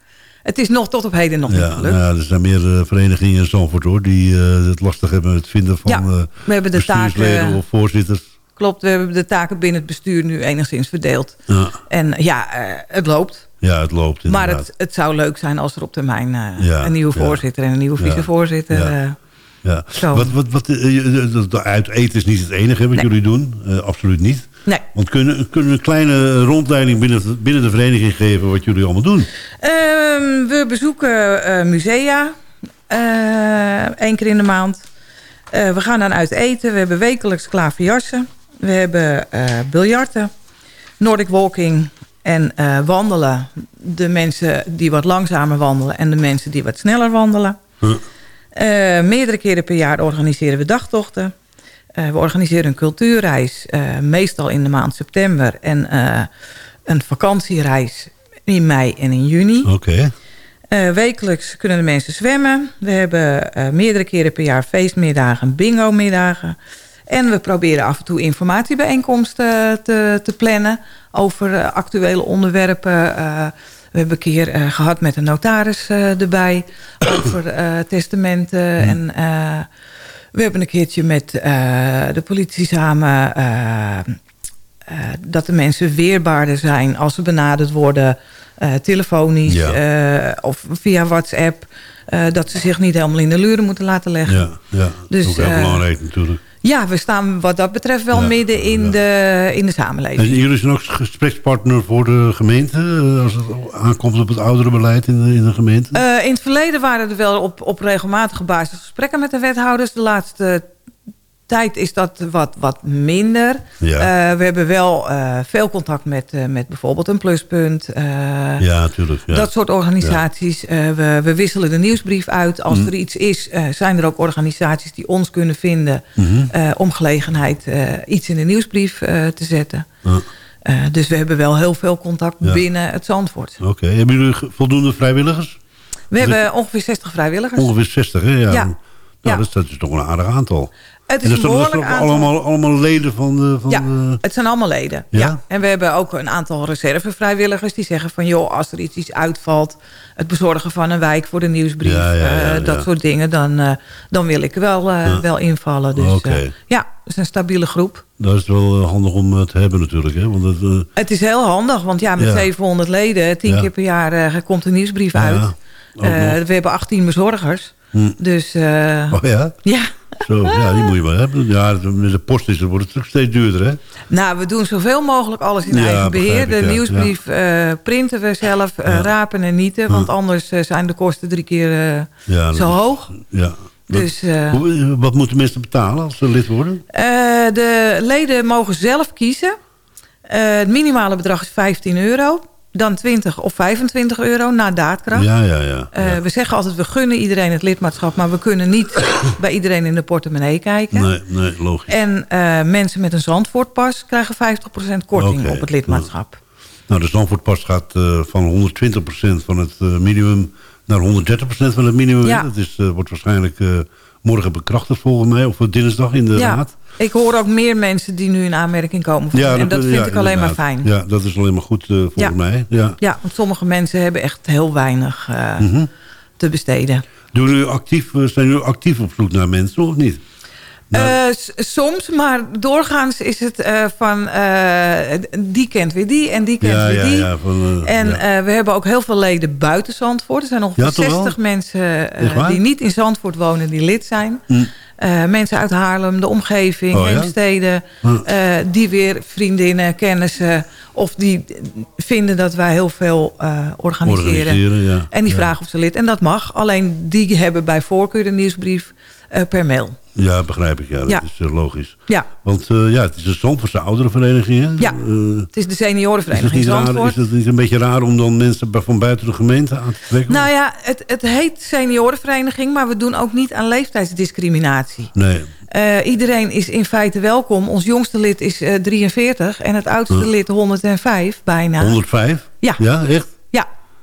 het is nog tot op heden nog ja, niet gelukt. Ja, er zijn meer uh, verenigingen in Zandvoort hoor, die uh, het lastig hebben met het vinden van ja, we hebben de taken, of voorzitters. Klopt, we hebben de taken binnen het bestuur nu enigszins verdeeld. Ja. En ja, het loopt. Ja, het loopt inderdaad. Maar het, het zou leuk zijn als er op termijn een nieuwe voorzitter en een nieuwe vicevoorzitter... Ja. Wat, wat, wat, uit eten is niet het enige wat nee. jullie doen. absoluut niet. Nee. Want kunnen, kunnen een kleine rondleiding binnen, binnen de vereniging geven wat jullie allemaal doen? Uh, we bezoeken uh, musea. Eén keer in de maand. We gaan dan uit eten. We hebben wekelijks klaverjassen. We hebben biljarten. Nordic walking. En wandelen. De mensen die wat langzamer wandelen. En de mensen die wat sneller wandelen. Huh. Meerdere keren per jaar organiseren we dagtochten. Uh, we organiseren een cultuurreis, uh, meestal in de maand september. En een vakantiereis in mei en in juni. Oké. Okay. wekelijks kunnen de mensen zwemmen. We hebben meerdere keren per jaar feestmiddagen, bingo-middagen. En we proberen af en toe informatiebijeenkomsten te, te plannen... over actuele onderwerpen... We hebben een keer uh, gehad met een notaris uh, erbij *coughs* over uh, testamenten. En we hebben een keertje met de politie samen... dat de mensen weerbaarder zijn als ze benaderd worden... telefonisch ja. of via WhatsApp... dat ze zich niet helemaal in de luren moeten laten leggen. Ja, ja. Dus, dat is ook heel belangrijk natuurlijk. Ja, we staan wat dat betreft wel Ja, midden in, ja. de, in de samenleving. En jullie zijn ook gesprekspartner voor de gemeente... eh, als het aankomt op het ouderenbeleid in de, in de gemeente? Uh, in het verleden waren er wel op, op regelmatige basis gesprekken met de wethouders. De laatste tijd is dat wat, wat minder. Ja. Uh, we hebben wel uh, veel contact met, uh, met bijvoorbeeld een pluspunt. ja, natuurlijk. Ja. Dat soort organisaties. we, we wisselen de nieuwsbrief uit. Als Mhm. er iets is, zijn er ook organisaties die ons kunnen vinden... Mhm. om gelegenheid iets in de nieuwsbrief te zetten. Ja. dus we hebben wel heel veel contact binnen het Zandvoort. Oké. Hebben jullie voldoende vrijwilligers? We hebben ongeveer 60 vrijwilligers. Ongeveer 60, hè? Ja. Ja. Nou, Ja. Dat, is, dat is toch een aardig aantal. Het is een behoorlijk aantal. allemaal, allemaal leden van de... Van Ja, de... het zijn allemaal leden. Ja? Ja? En we hebben ook een aantal reservevrijwilligers die zeggen van... joh, als er iets, iets uitvalt, het bezorgen van een wijk voor de nieuwsbrief... Ja, ja, ja, eh, dat soort dingen, dan, eh, dan wil ik wel, eh, wel invallen. Dus Oké. ja, het is een stabiele groep. Dat is wel handig om te hebben natuurlijk. Hè? Want eh, Het is heel handig, want ja, met Ja. 700 leden... tien keer per jaar komt een nieuwsbrief uit. we hebben 18 bezorgers. Hm. Dus oh ja? ja, Zo, ja, die moet je wel hebben. Ja, met de post is het, wordt het steeds duurder, hè? Nou, we doen zoveel mogelijk alles in Ja, eigen beheer. ik, De ja. nieuwsbrief eh, printen we zelf, eh, rapen en nieten. Want anders eh, zijn de kosten drie keer zo is- hoog. Ja. Dus wat moeten mensen betalen als ze lid worden? de leden mogen zelf kiezen. Het minimale bedrag is 15 euro. Dan 20 of 25 euro na daadkracht. Ja, ja, ja. Eh, ja. We zeggen altijd, we gunnen iedereen het lidmaatschap... maar we kunnen niet *coughs* bij iedereen in de portemonnee kijken. Nee, nee, logisch. En eh, mensen met een Zandvoortpas krijgen 50% korting op het lidmaatschap. Nou, de Zandvoortpas gaat eh, van 120% van het minimum naar 130% van het minimum. Ja. Dat is, wordt waarschijnlijk morgen bekrachtigd volgens mij. Of dinsdag in de raad. Ik hoor ook meer mensen die nu in aanmerking komen. Voor en dat vind ja, ik alleen maar fijn. Ja, dat is alleen maar goed eh, volgens Ja. mij. Ja. Ja, want sommige mensen hebben echt heel weinig eh, Mhm. te besteden. Doen jullie actief, eh, zijn jullie actief op zoek naar mensen of niet? Nou, soms, maar doorgaans is het van... die kent weer die en die kent ja, weer ja, die. ja, van, En ja. we hebben ook heel veel leden buiten Zandvoort. Er zijn ongeveer Ja, toch wel? 60 mensen die niet in Zandvoort wonen, die lid zijn. Hm. Eh, mensen uit Haarlem, de omgeving, Oh? Heemstede... Hm. eh, die weer vriendinnen, kennissen... of die vinden dat wij heel veel eh, organiseren. Organiseren, ja. En die Ja. vragen of ze lid. En dat mag. Alleen die hebben bij voorkeur een nieuwsbrief eh, per mail. Ja, begrijp ik. Ja, dat Ja. is eh, logisch. Ja, Want eh, ja, het is een Zandvoortse ouderenvereniging. Hè? Ja. Het is de is, het seniorenvereniging niet raar, Zandvoort. is het niet een beetje raar om dan mensen van buiten de gemeente aan te trekken? Nou ja, het, het heet seniorenvereniging... maar we doen ook niet aan leeftijdsdiscriminatie. Nee. Iedereen is in feite welkom. Ons jongste lid is eh, 43 en het oudste lid 105 bijna. 105? Ja. Ja, echt?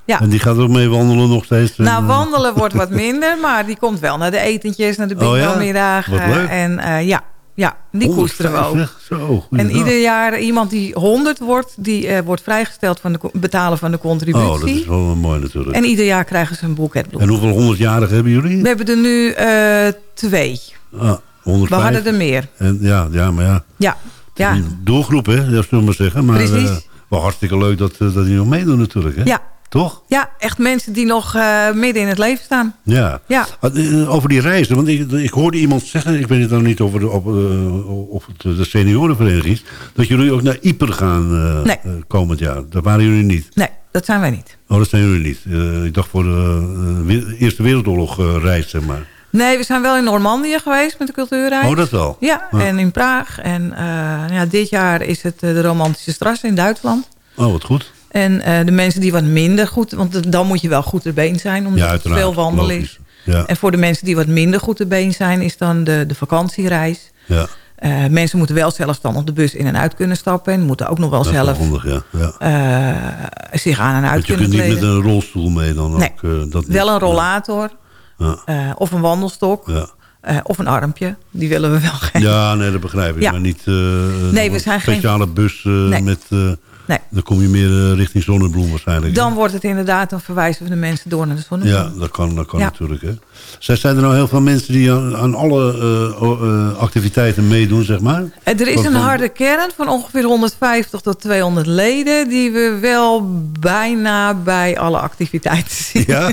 Ja, ja. En die gaat ook mee wandelen nog steeds? Nou, En, wandelen wordt wat *laughs* minder, maar die komt wel naar de etentjes, naar de Oh ja? bingo-middag. Wat leuk. En eh, ja, ja, die 105, koesteren we ook. Zo, En ieder jaar iemand die 100 wordt, die eh, wordt vrijgesteld van het betalen van de contributie. Oh, dat is wel mooi natuurlijk. En ieder jaar krijgen ze een boeket bloem. En hoeveel honderdjarigen hebben jullie? We hebben er nu eh, twee. Ah, 105. We hadden er meer. En, ja, ja, maar ja. Ja, ja. Doelgroep, hè, dat zullen we maar zeggen. Maar Precies. eh, wel hartstikke leuk dat, eh, dat die nog meedoen natuurlijk, hè? Ja. Toch? ja echt mensen die nog eh, midden in het leven staan. Ja. Ja. Uh, Over die reizen, want ik, ik hoorde iemand zeggen... ik weet het nou niet over de, op, uh, of het de seniorenvereniging is... dat jullie ook naar Ieper gaan uh, Nee. uh, komend jaar. Dat waren jullie niet. Nee, dat zijn wij niet. Oh, dat zijn jullie niet. Uh, ik dacht voor de uh, Eerste Wereldoorlog uh, reis, zeg maar. Nee, we zijn wel in Normandië geweest met de cultuurreis. Oh, dat wel? Ja, Ja. en in Praag. En eh, ja, dit jaar is het eh, de Romantische Strasse in Duitsland. Oh, wat goed. En eh, de mensen die wat minder goed... want dan moet je wel goed ter been zijn... omdat Ja, het veel wandelen is. Ja, En voor de mensen die wat minder goed ter been zijn... is dan de, de vakantiereis. ja. Eh, mensen moeten wel zelf dan op de bus in en uit kunnen stappen... en moeten ook nog wel dat zelf handig, ja. ja. eh, zich aan en uit Want je kunnen kunt niet met een rolstoel mee dan Nee. ook. eh, dat Wel niet. een rollator Ja. of een wandelstok Ja. of een armpje. Die willen we wel geven. Ja, nee, dat begrijp ik. Maar niet Nee, we zijn geen- speciale bus Nee. met... Nee. Dan kom je meer eh, richting Zonnebloem waarschijnlijk. Dan wordt het inderdaad, dan verwijzen we de mensen door naar de zonnebloem. Ja, dat kan, dat kan Ja. natuurlijk. Hè. Zijn, zijn er nou heel veel mensen die aan, aan alle eh, eh, activiteiten meedoen, zeg maar? Er is Van- een van- harde kern van ongeveer 150 tot 200 leden... die we wel bijna bij alle activiteiten zien. Ja?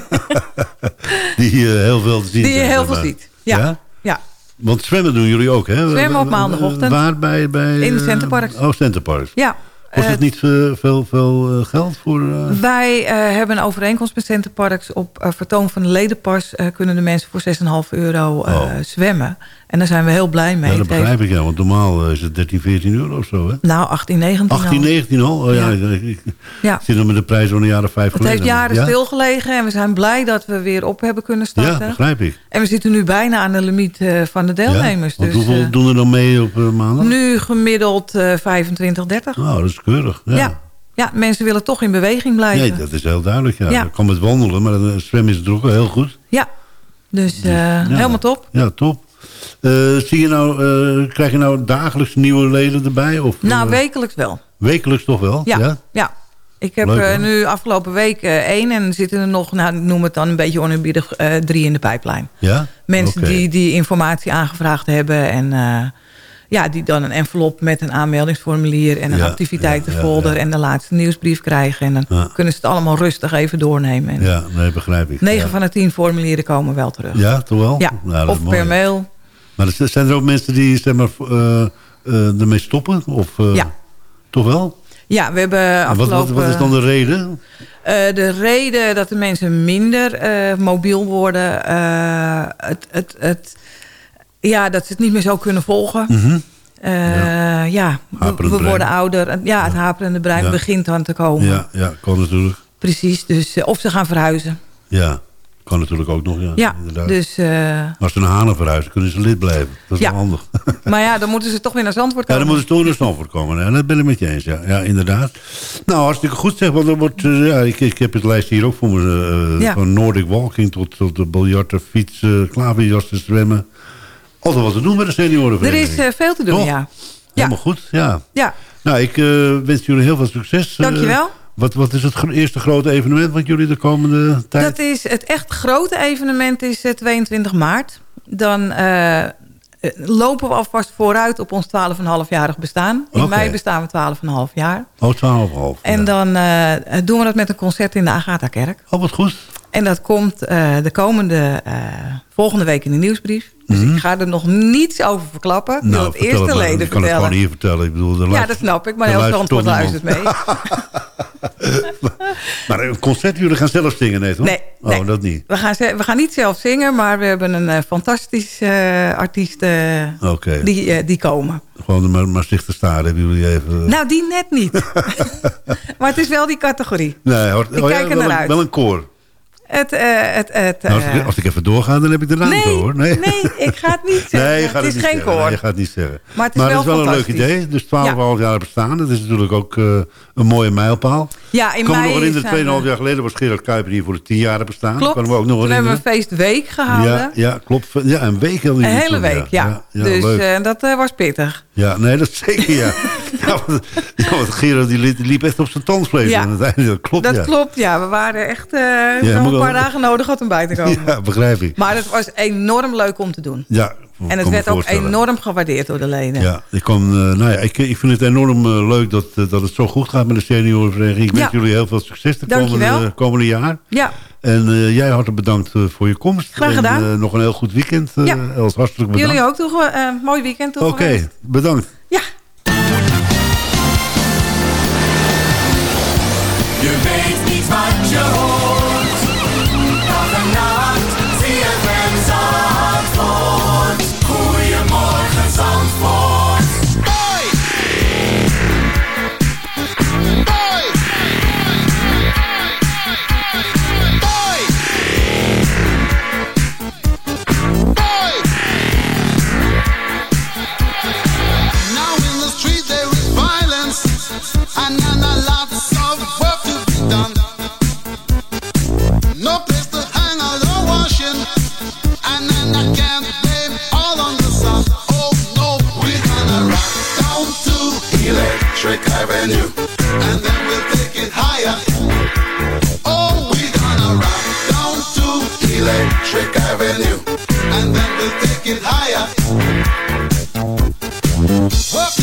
*laughs* die heel veel te zien Die je heel veel ziet. Ja. Ja? ja. Want zwemmen doen jullie ook, hè? Zwemmen op maandagochtend. Waar bij? bij In Centerparks. Oh, Centerparks. ja. Kost Eh, het niet eh, veel, veel eh, geld voor... eh, Wij eh, hebben een overeenkomst met Centerparks. Op eh, vertoon van de ledenpas eh, kunnen de mensen voor 6,5 euro eh, Oh. zwemmen. En daar zijn we heel blij mee. ja, dat begrijp ik, ja. Want normaal eh, is het 13, 14 euro of zo, hè? Nou, 18, 19 al. 18, 19 al? Oh, ja. Ja. Ik, Ja. zit met de prijs van de jaren 5 Het geleden. heeft jaren ja? stilgelegen en we zijn blij dat we weer op hebben kunnen Ja, starten. begrijp ik. en we zitten nu bijna aan de limiet eh, van de deelnemers. Ja? Dus, hoeveel eh, doen er dan mee op eh, maandag? nu gemiddeld eh 25, 30. Nou, dat is keurig. Ja. Ja. ja. mensen willen toch in beweging blijven. Nee, dat is heel duidelijk. Ja. Ja. Dat kan met wandelen, maar zwemmen is het ook wel heel goed. Ja, dus eh, helemaal top. Ja, top. Eh, zie je nou, eh, krijg je nou dagelijks nieuwe leden erbij? Of, Nou, wekelijks wel. wekelijks toch wel? Ja, ja. Ik heb Leuk, nu afgelopen week één en zitten er nog, nou, noem het dan een beetje oneerbiedig, eh, drie in de pijplijn. Ja? Mensen die, die informatie aangevraagd hebben en ja, die dan een envelop met een aanmeldingsformulier en een Ja, activiteitenfolder en de laatste nieuwsbrief krijgen. En dan kunnen ze het allemaal rustig even doornemen. En Ja, nee, begrijp ik. 9 ja. van de 10 formulieren komen wel terug. Ja, toch wel? Ja, Nou, of per mail. Maar er zijn er ook mensen die zeg maar, eh, eh, ermee stoppen? Of, eh, Ja. Toch wel? Ja, we hebben En Wat, afgelopen... wat, wat is dan de reden? De reden dat de mensen minder mobiel worden... het, het, het, ja, dat ze het niet meer zo kunnen volgen. Mhm. Eh, ja, we, worden ouder. En Ja, het haperende brein Ja. begint aan te komen. Ja, ja, kan natuurlijk. Precies, dus, eh, of ze gaan verhuizen. Ja, kan natuurlijk ook nog, ja. Ja, inderdaad. dus, eh, Als ze naar Hanen verhuizen, kunnen ze lid blijven. Dat is Ja. wel handig. *laughs* maar ja, dan moeten ze toch weer naar Zandvoort Ja, komen. dan moeten ze toch naar Stamford komen. Ja, dat ben ik met je eens, ja. Ja, inderdaad. Nou, hartstikke goed zeg. Want er wordt, ja, ik, ik heb het lijstje hier ook voor me. Ja. Van Nordic Walking tot, tot de biljarten, fietsen, klaverjassen, zwemmen. Altijd wat te doen met de er seniorenvereniging. is eh, veel te doen, Toch? ja. Ja, Helemaal goed, ja. ja. Nou, ik eh, wens jullie heel veel succes. eh. Dankjewel. wat, wat is het eerste grote evenement wat jullie de komende tijd... Dat is het echt grote evenement is eh, 22 maart. Dan lopen we alvast vooruit op ons 12,5-jarig bestaan. In mei bestaan we 12,5 jaar. Oh, 12,5. En ja. dan doen we dat met een concert in de Agatha-kerk. Oh, wat goed. En dat komt eh, de komende, eh, volgende week in de nieuwsbrief. Dus ik ga er nog niets over verklappen. Ik wil het Mhm. Nou, vertel eerst de maar. leden Ik kan het vertellen. gewoon hier vertellen. Ik bedoel, er ja, dat snap ik. Maar heel toch luistert mee. *laughs* Maar een concert, jullie gaan zelf zingen, nee toch? Nee, nee. Oh, dat niet. We gaan, we gaan niet zelf zingen, maar we hebben een eh, fantastische eh, artiest eh, die, eh, die komen. Gewoon de Ma- Maastrichter Staren hebben jullie even... Nou, die net niet. *laughs* maar het is wel die categorie. nee, hoor, ik oh, ja, kijk er naar uit. wel een koor. Het, eh, het, het, Nou, als, ik, eh, als ik even doorga, dan heb ik de naam nee, hoor. nee. ik ga het niet *laughs* zeggen. Nee, je gaat het is niet geen koor. Nee, je gaat het niet zeggen. Maar het is wel een leuk idee. Dus 12,5 jaar bestaan. Dat is natuurlijk ook eh, een mooie mijlpaal. Ja, in Ik kan me mei nog herinneren, zijn 2,5 we- jaar geleden was Gerard Kuiper hier voor de 10 jaar bestaan. Klopt. Kan me ook nog Toen hebben we een feestweek gehouden. Ja, ja, klopt. Ja, een week Een hele week, ja. ja, dus dat was pittig. Ja, nee, dat zeker, ja. *laughs* ja, want, ja, want die liep, echt op zijn tandvlees Ja. aan het einde. Dat klopt, Dat ja. klopt, ja. We waren echt eh nog een wel- paar dagen nodig had om bij te komen. Ja, begrijp ik. Maar het was enorm leuk om te doen. Ja, En het werd ook enorm gewaardeerd door de leden. Ja, ik, kan, eh, nou ja, ik, ik vind het enorm eh, leuk dat, eh, dat het zo goed gaat met de seniorenvereniging. Ik wens Ja. jullie heel veel succes de komende, komende jaar. Ja, En jij hartelijk bedankt voor je komst. Graag gedaan. En nog een heel goed weekend. Ja. Els, hartelijk bedankt. jullie ook toch een mooi weekend Oké, bedankt. Ja, Electric Avenue, and then we'll take it higher. Oh, we're gonna rock down to Electric Avenue, and then we'll take it higher. Working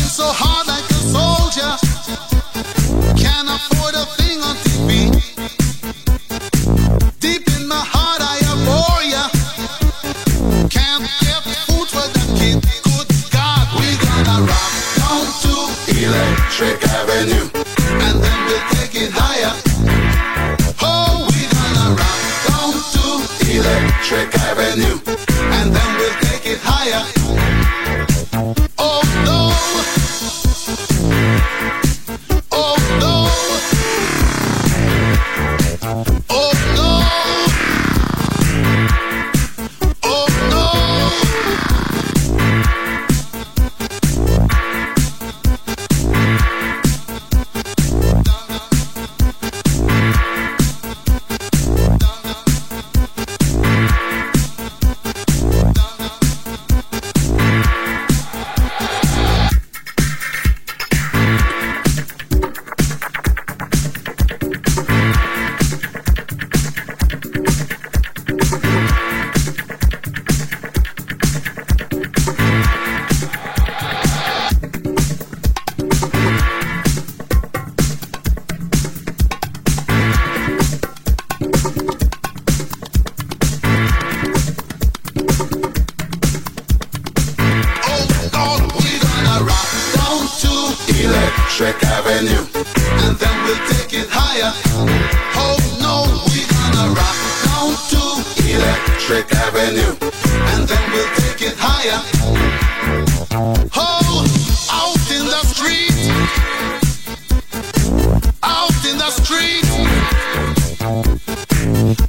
Out in the street.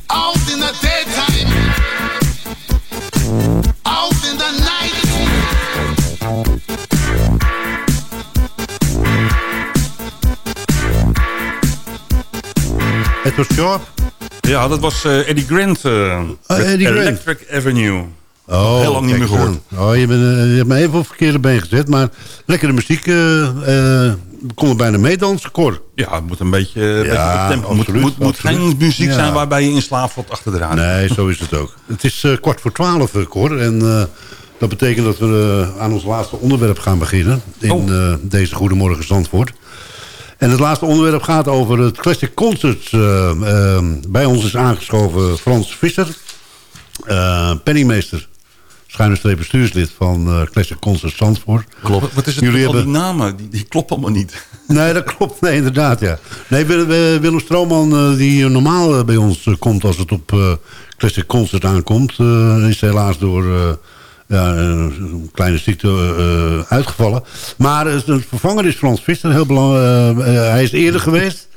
Out in the daytime. Out in the night. Het was Sharp. Ja, dat was eh, Eddie Grant. Grant. Electric Avenue. Oh, Heel lang niet meer gehoord. Oh, je, bent, eh, je hebt me even op verkeerde been gezet. Maar lekkere muziek. eh eh kon er bijna meedansen, Cor. Ja, het moet een beetje, Ja, op tempo. Moet, moet, moet geen muziek Ja. zijn waarbij je in slaap valt achter de radio. Nee, zo is het ook. Het is kwart voor twaalf, Cor. En dat betekent dat we aan ons laatste onderwerp gaan beginnen. In Oh. deze Goedemorgen Zandvoort. En het laatste onderwerp gaat over het Classic Concerts. Eh, bij ons is aangeschoven Frans Visser. penningmeester. Schuine streep bestuurslid van eh, Classic Concerts Zandvoort. Klopt. Wat is het Jullie hebben- die namen? Die, die kloppen allemaal niet. *laughs* Nee, dat klopt. Nee, inderdaad, ja. Nee, Willem, Willem Stroomman, eh, die normaal eh, bij ons komt als het op eh, Classic Concert aankomt... eh, is helaas door eh, ja, een kleine ziekte eh, uitgevallen. Maar de vervanger is Frans Visser, heel belangrijk. hij is eerder geweest.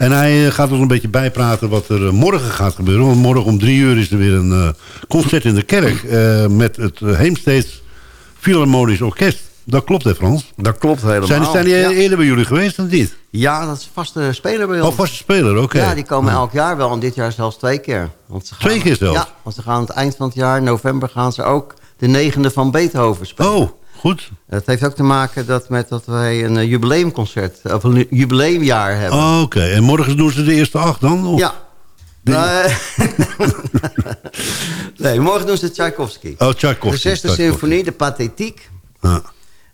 En hij eh, gaat ons een beetje bijpraten wat er eh, morgen gaat gebeuren. Want morgen om drie uur is er weer een eh, concert in de kerk... met het Heemsteeds Philharmonisch Orkest. Dat klopt, hè Frans? Dat klopt helemaal. Zijn, zijn die ja. eerder bij jullie geweest of niet? Ja, dat is een vaste speler bij ons. Oh, vaste speler, oké. Ja, die komen elk jaar wel. En dit jaar zelfs twee keer. Want ze gaan, Twee keer zelfs? Ja, want ze gaan aan het eind van het jaar, november, gaan ze ook de negende van Beethoven spelen. Oh, goed. Het heeft ook te maken dat met dat wij een eh, jubileumconcert, of een jubileumjaar hebben. Oh, oké. En morgen doen ze de eerste acht dan? Of? Ja. Nee. nee, *laughs* morgen doen ze Tchaikovsky. Oh, Tchaikovsky. De zesde Tchaikovsky. symfonie, de pathetiek. Ja.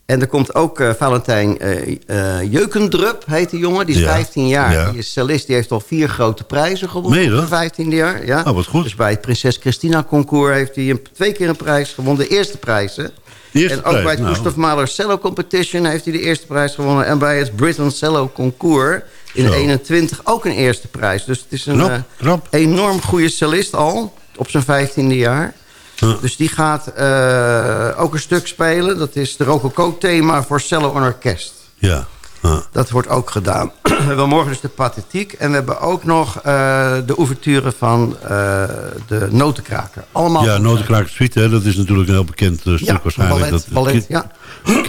En er komt ook eh, Valentijn eh Jeukendrup, heet die jongen. Die is Ja. 15 jaar. Ja. Die is cellist. Die heeft al vier grote prijzen gewonnen. Meen je op zijn 15e jaar. Ja. Oh, wat goed. Dus bij het Prinses Christina Concours heeft hij een, twee keer een prijs gewonnen. De eerste eerste en ook prijs, bij het nou. Gustav Mahler Cello Competition heeft hij de eerste prijs gewonnen. En bij het Britain Cello Concours in Zo. 21 ook een eerste prijs. Dus het is een Knap, eh, enorm goede cellist al op zijn 15e jaar. Ja. Dus die gaat eh, ook een stuk spelen. Dat is de Rococo-thema voor cello en orkest. Ja. Ja. Dat wordt ook gedaan. *clears throat* we hebben morgen dus de pathetiek. En we hebben ook nog eh, de ouverture van eh, de notenkraker. Allemaal Ja, Notenkraker Suite, hè, dat is natuurlijk een heel bekend eh, stuk Ja, waarschijnlijk. ballet, dat, ballet, kent- ja.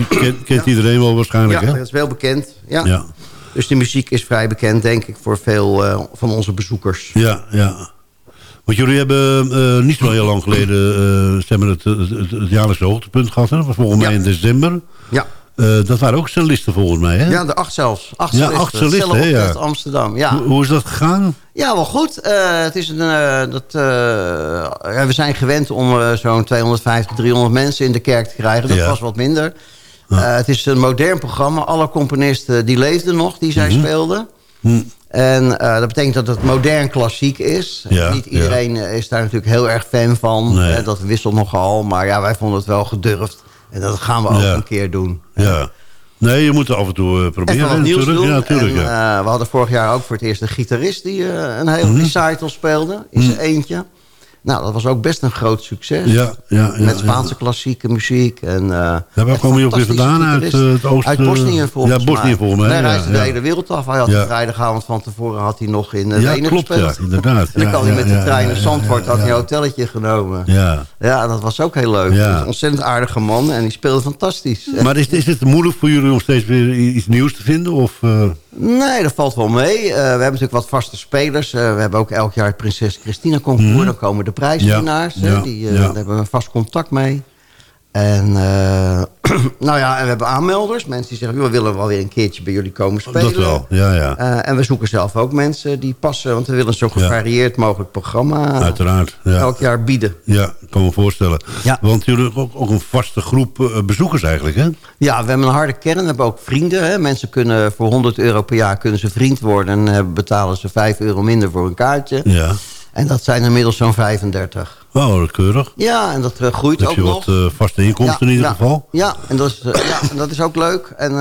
Kent, kent iedereen wel waarschijnlijk, Ja, hè? dat is wel bekend. Ja. Ja. Dus de muziek is vrij bekend, denk ik, voor veel van onze bezoekers. Ja, ja. Want jullie hebben niet zo heel lang geleden zeg maar het, het, het, het jaarlijkse hoogtepunt gehad. Hè? Dat was volgens mij Ja. in december. Ja, Eh, dat waren ook cellisten volgens mij, hè? ja de acht zelfs. Acht Ja, acht hè, ja. Amsterdam, ja. Hoe, hoe is dat gegaan? Ja, wel goed. Eh, het is een, eh, dat, ja, we zijn gewend om zo'n 250, 300 mensen in de kerk te krijgen. Dat Ja. was wat minder. Het is een modern programma. Alle componisten die leefden nog, die zij Mhm. speelden. Hm. En dat betekent dat het modern klassiek is. Niet iedereen is daar natuurlijk heel erg fan van. Nee. Dat wisselt nogal. Maar ja, wij vonden het wel gedurfd. En dat gaan we ook Ja. een keer doen. Ja. Nee, je moet het af en toe eh, proberen. nieuws natuurlijk. doen. Ja, natuurlijk. En, ja. eh, we hadden vorig jaar ook voor het eerst een gitarist... die eh, een hele Mhm. recital speelde in zijn eentje. Nou, dat was ook best een groot succes. Ja, ja, ja, Met ja. Spaanse klassieke muziek. En, eh, Ja, waar kom je ook weer vandaan? Uit, eh, het oosten- Uit Bosnië volgens Ja, Bosnië mij. volgens mij, hij reisde de hele wereld af. Hij had de vrijdagavond van tevoren had hij nog in uh, Ja, Wenen klopt, gespeeld. ja, inderdaad. En *laughs* dan Ja, kwam hij met de trein naar Zandvoort. had hij een hotelletje genomen. Ja. Ja, dat was ook heel leuk. Een ontzettend aardige man. En die speelde fantastisch. Maar is, is het moeilijk voor jullie om steeds weer iets nieuws te vinden? Of, Nee, dat valt wel mee. Eh, we hebben natuurlijk wat vaste spelers. Eh, we hebben ook elk jaar het Prinses Christina Concours. Mhm. Dan komen de prijswinnaars. Ja, die, eh, ja. Daar hebben we vast contact mee. En, eh, *clears throat* nou ja, en we hebben aanmelders. Mensen die zeggen, "Joh, we willen wel weer een keertje bij jullie komen spelen. dat wel, ja, ja. Eh, en we zoeken zelf ook mensen die passen. Want we willen zo'n Ja. gevarieerd mogelijk programma Uiteraard, ja. elk jaar bieden. Ja, ik kan me voorstellen. Ja. Want jullie hebben ook, ook een vaste groep eh, bezoekers eigenlijk, hè? Ja, we hebben een harde kern. We hebben ook vrienden. Hè. Mensen kunnen voor 100 euro per jaar kunnen ze vriend worden. En betalen ze 5 euro minder voor een kaartje. Ja. En dat zijn inmiddels zo'n 35. Dat keurig. Ja, en dat eh, groeit ook heb je nog. wat eh, vaste inkomsten in ieder ja, geval. Ja, en dat is, eh, ja, en dat is ook leuk. En, eh,